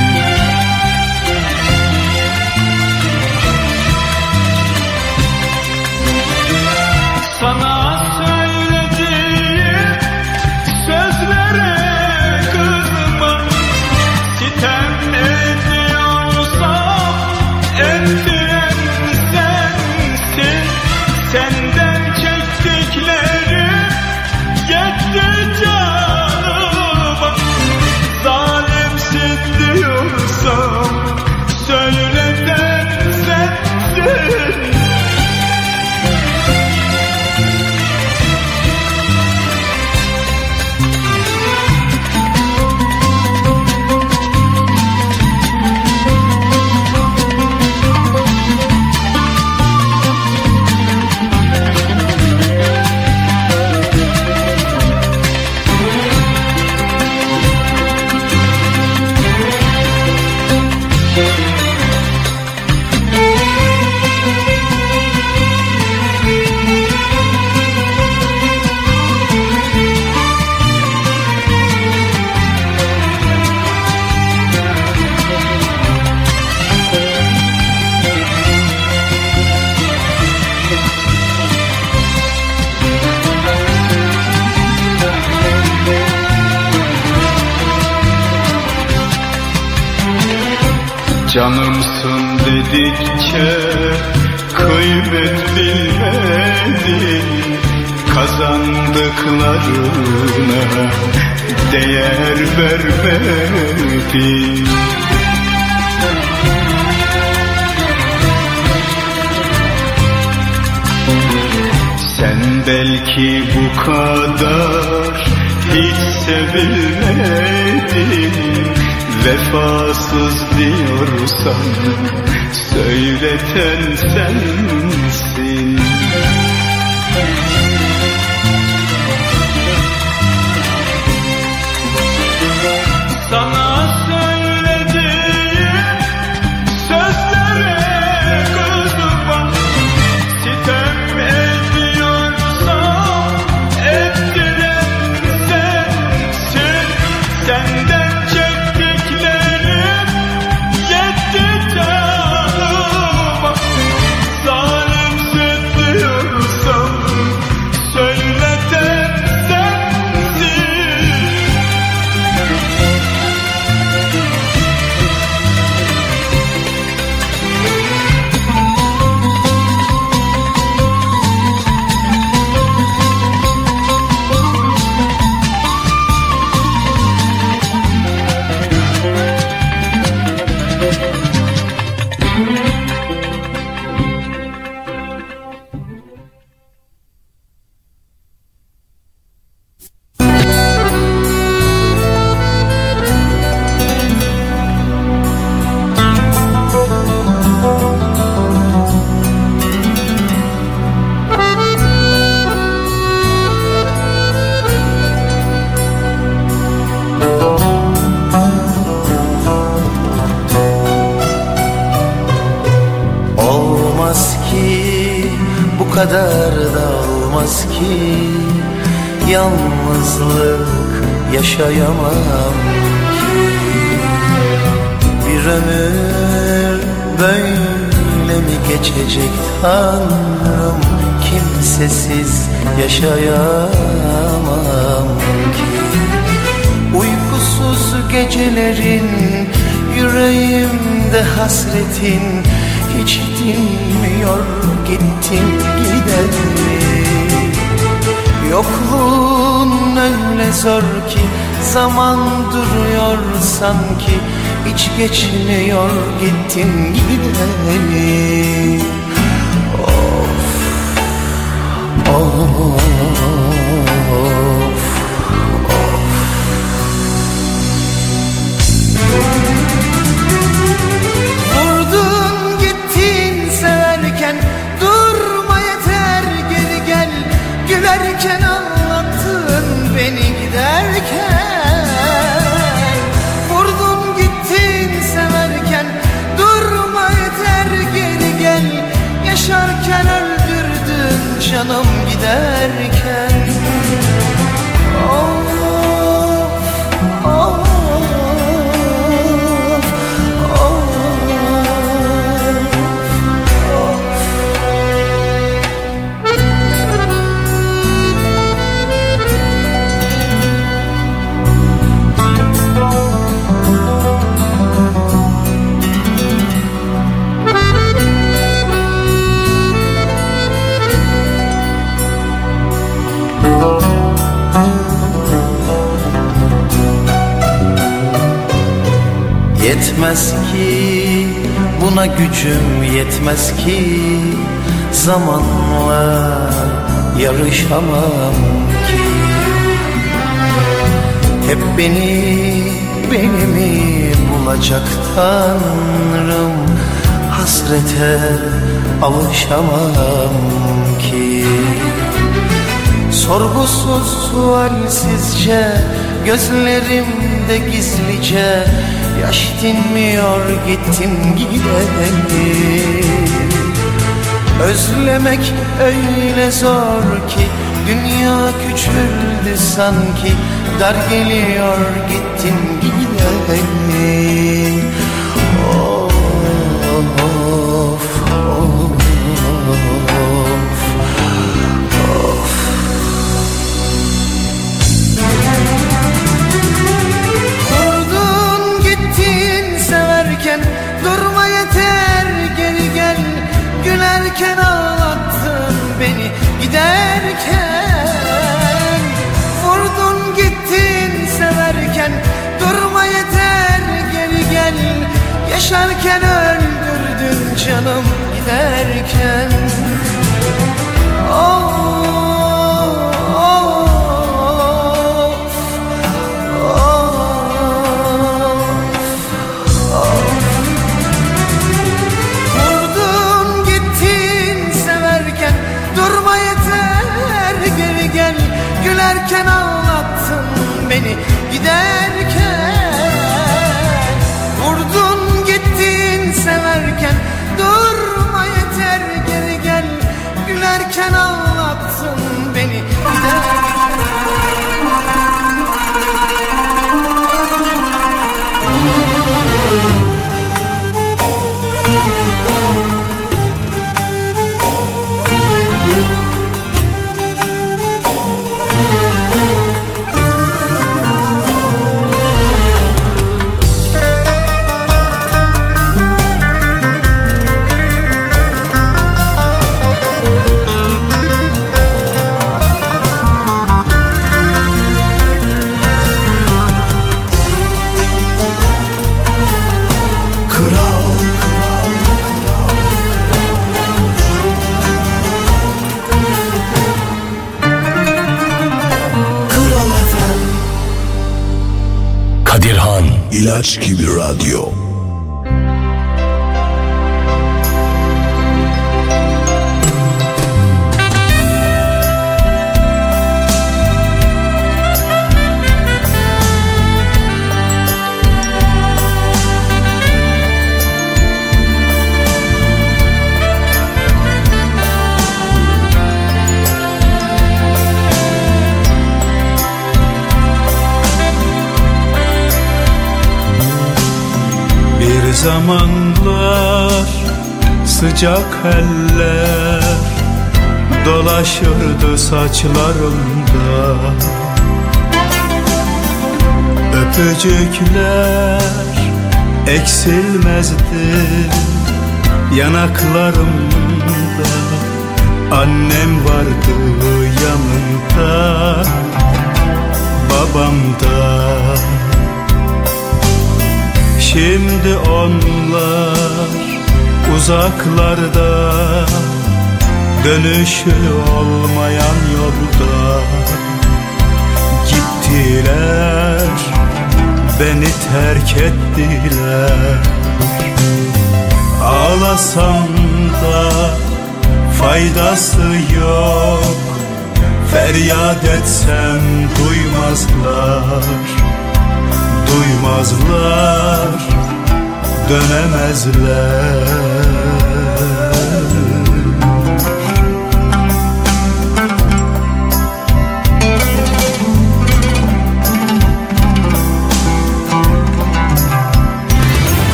Yalnızlık yaşayamam ki. Bir ömür böyle mi geçecek Tanrım? Kimsesiz yaşayamam ki. Uykusuz gecelerin yüreğimde hasretin hiç dinmiyor gittin gideri Yokluğun öyle zor ki zaman duruyor sanki. Hiç geçmiyor gittin gideri buna gücüm yetmez ki Zamanla yarışamam ki. Hep beni beni mi bulacak Tanrım? Hasrete alışamam ki. Sorgusuz sualsizce Gözlerimde gizlice Yaş dinmiyor gittim gideni Özlemek öyle zor ki Dünya küçüldü sanki. Dar geliyor gittim gideni Gülerken ağlattın beni giderken. Vurdun gittin severken Durma yeter geri gel. Yaşarken öldürdün canım giderken. Oh, giderken Vurdun gittin severken Durma yeter geri gel Gülerken ağlattın zamanlar sıcak eller dolaşırdı saçlarımda. Öpücükler eksilmezdi yanaklarımda. Annem vardı yanında babam da Şimdi onlar uzaklarda Dönüşü olmayan yolda. Gittiler beni terk ettiler. Ağlasam da faydası yok. Feryat etsem duymazlar duymazlar dönemezler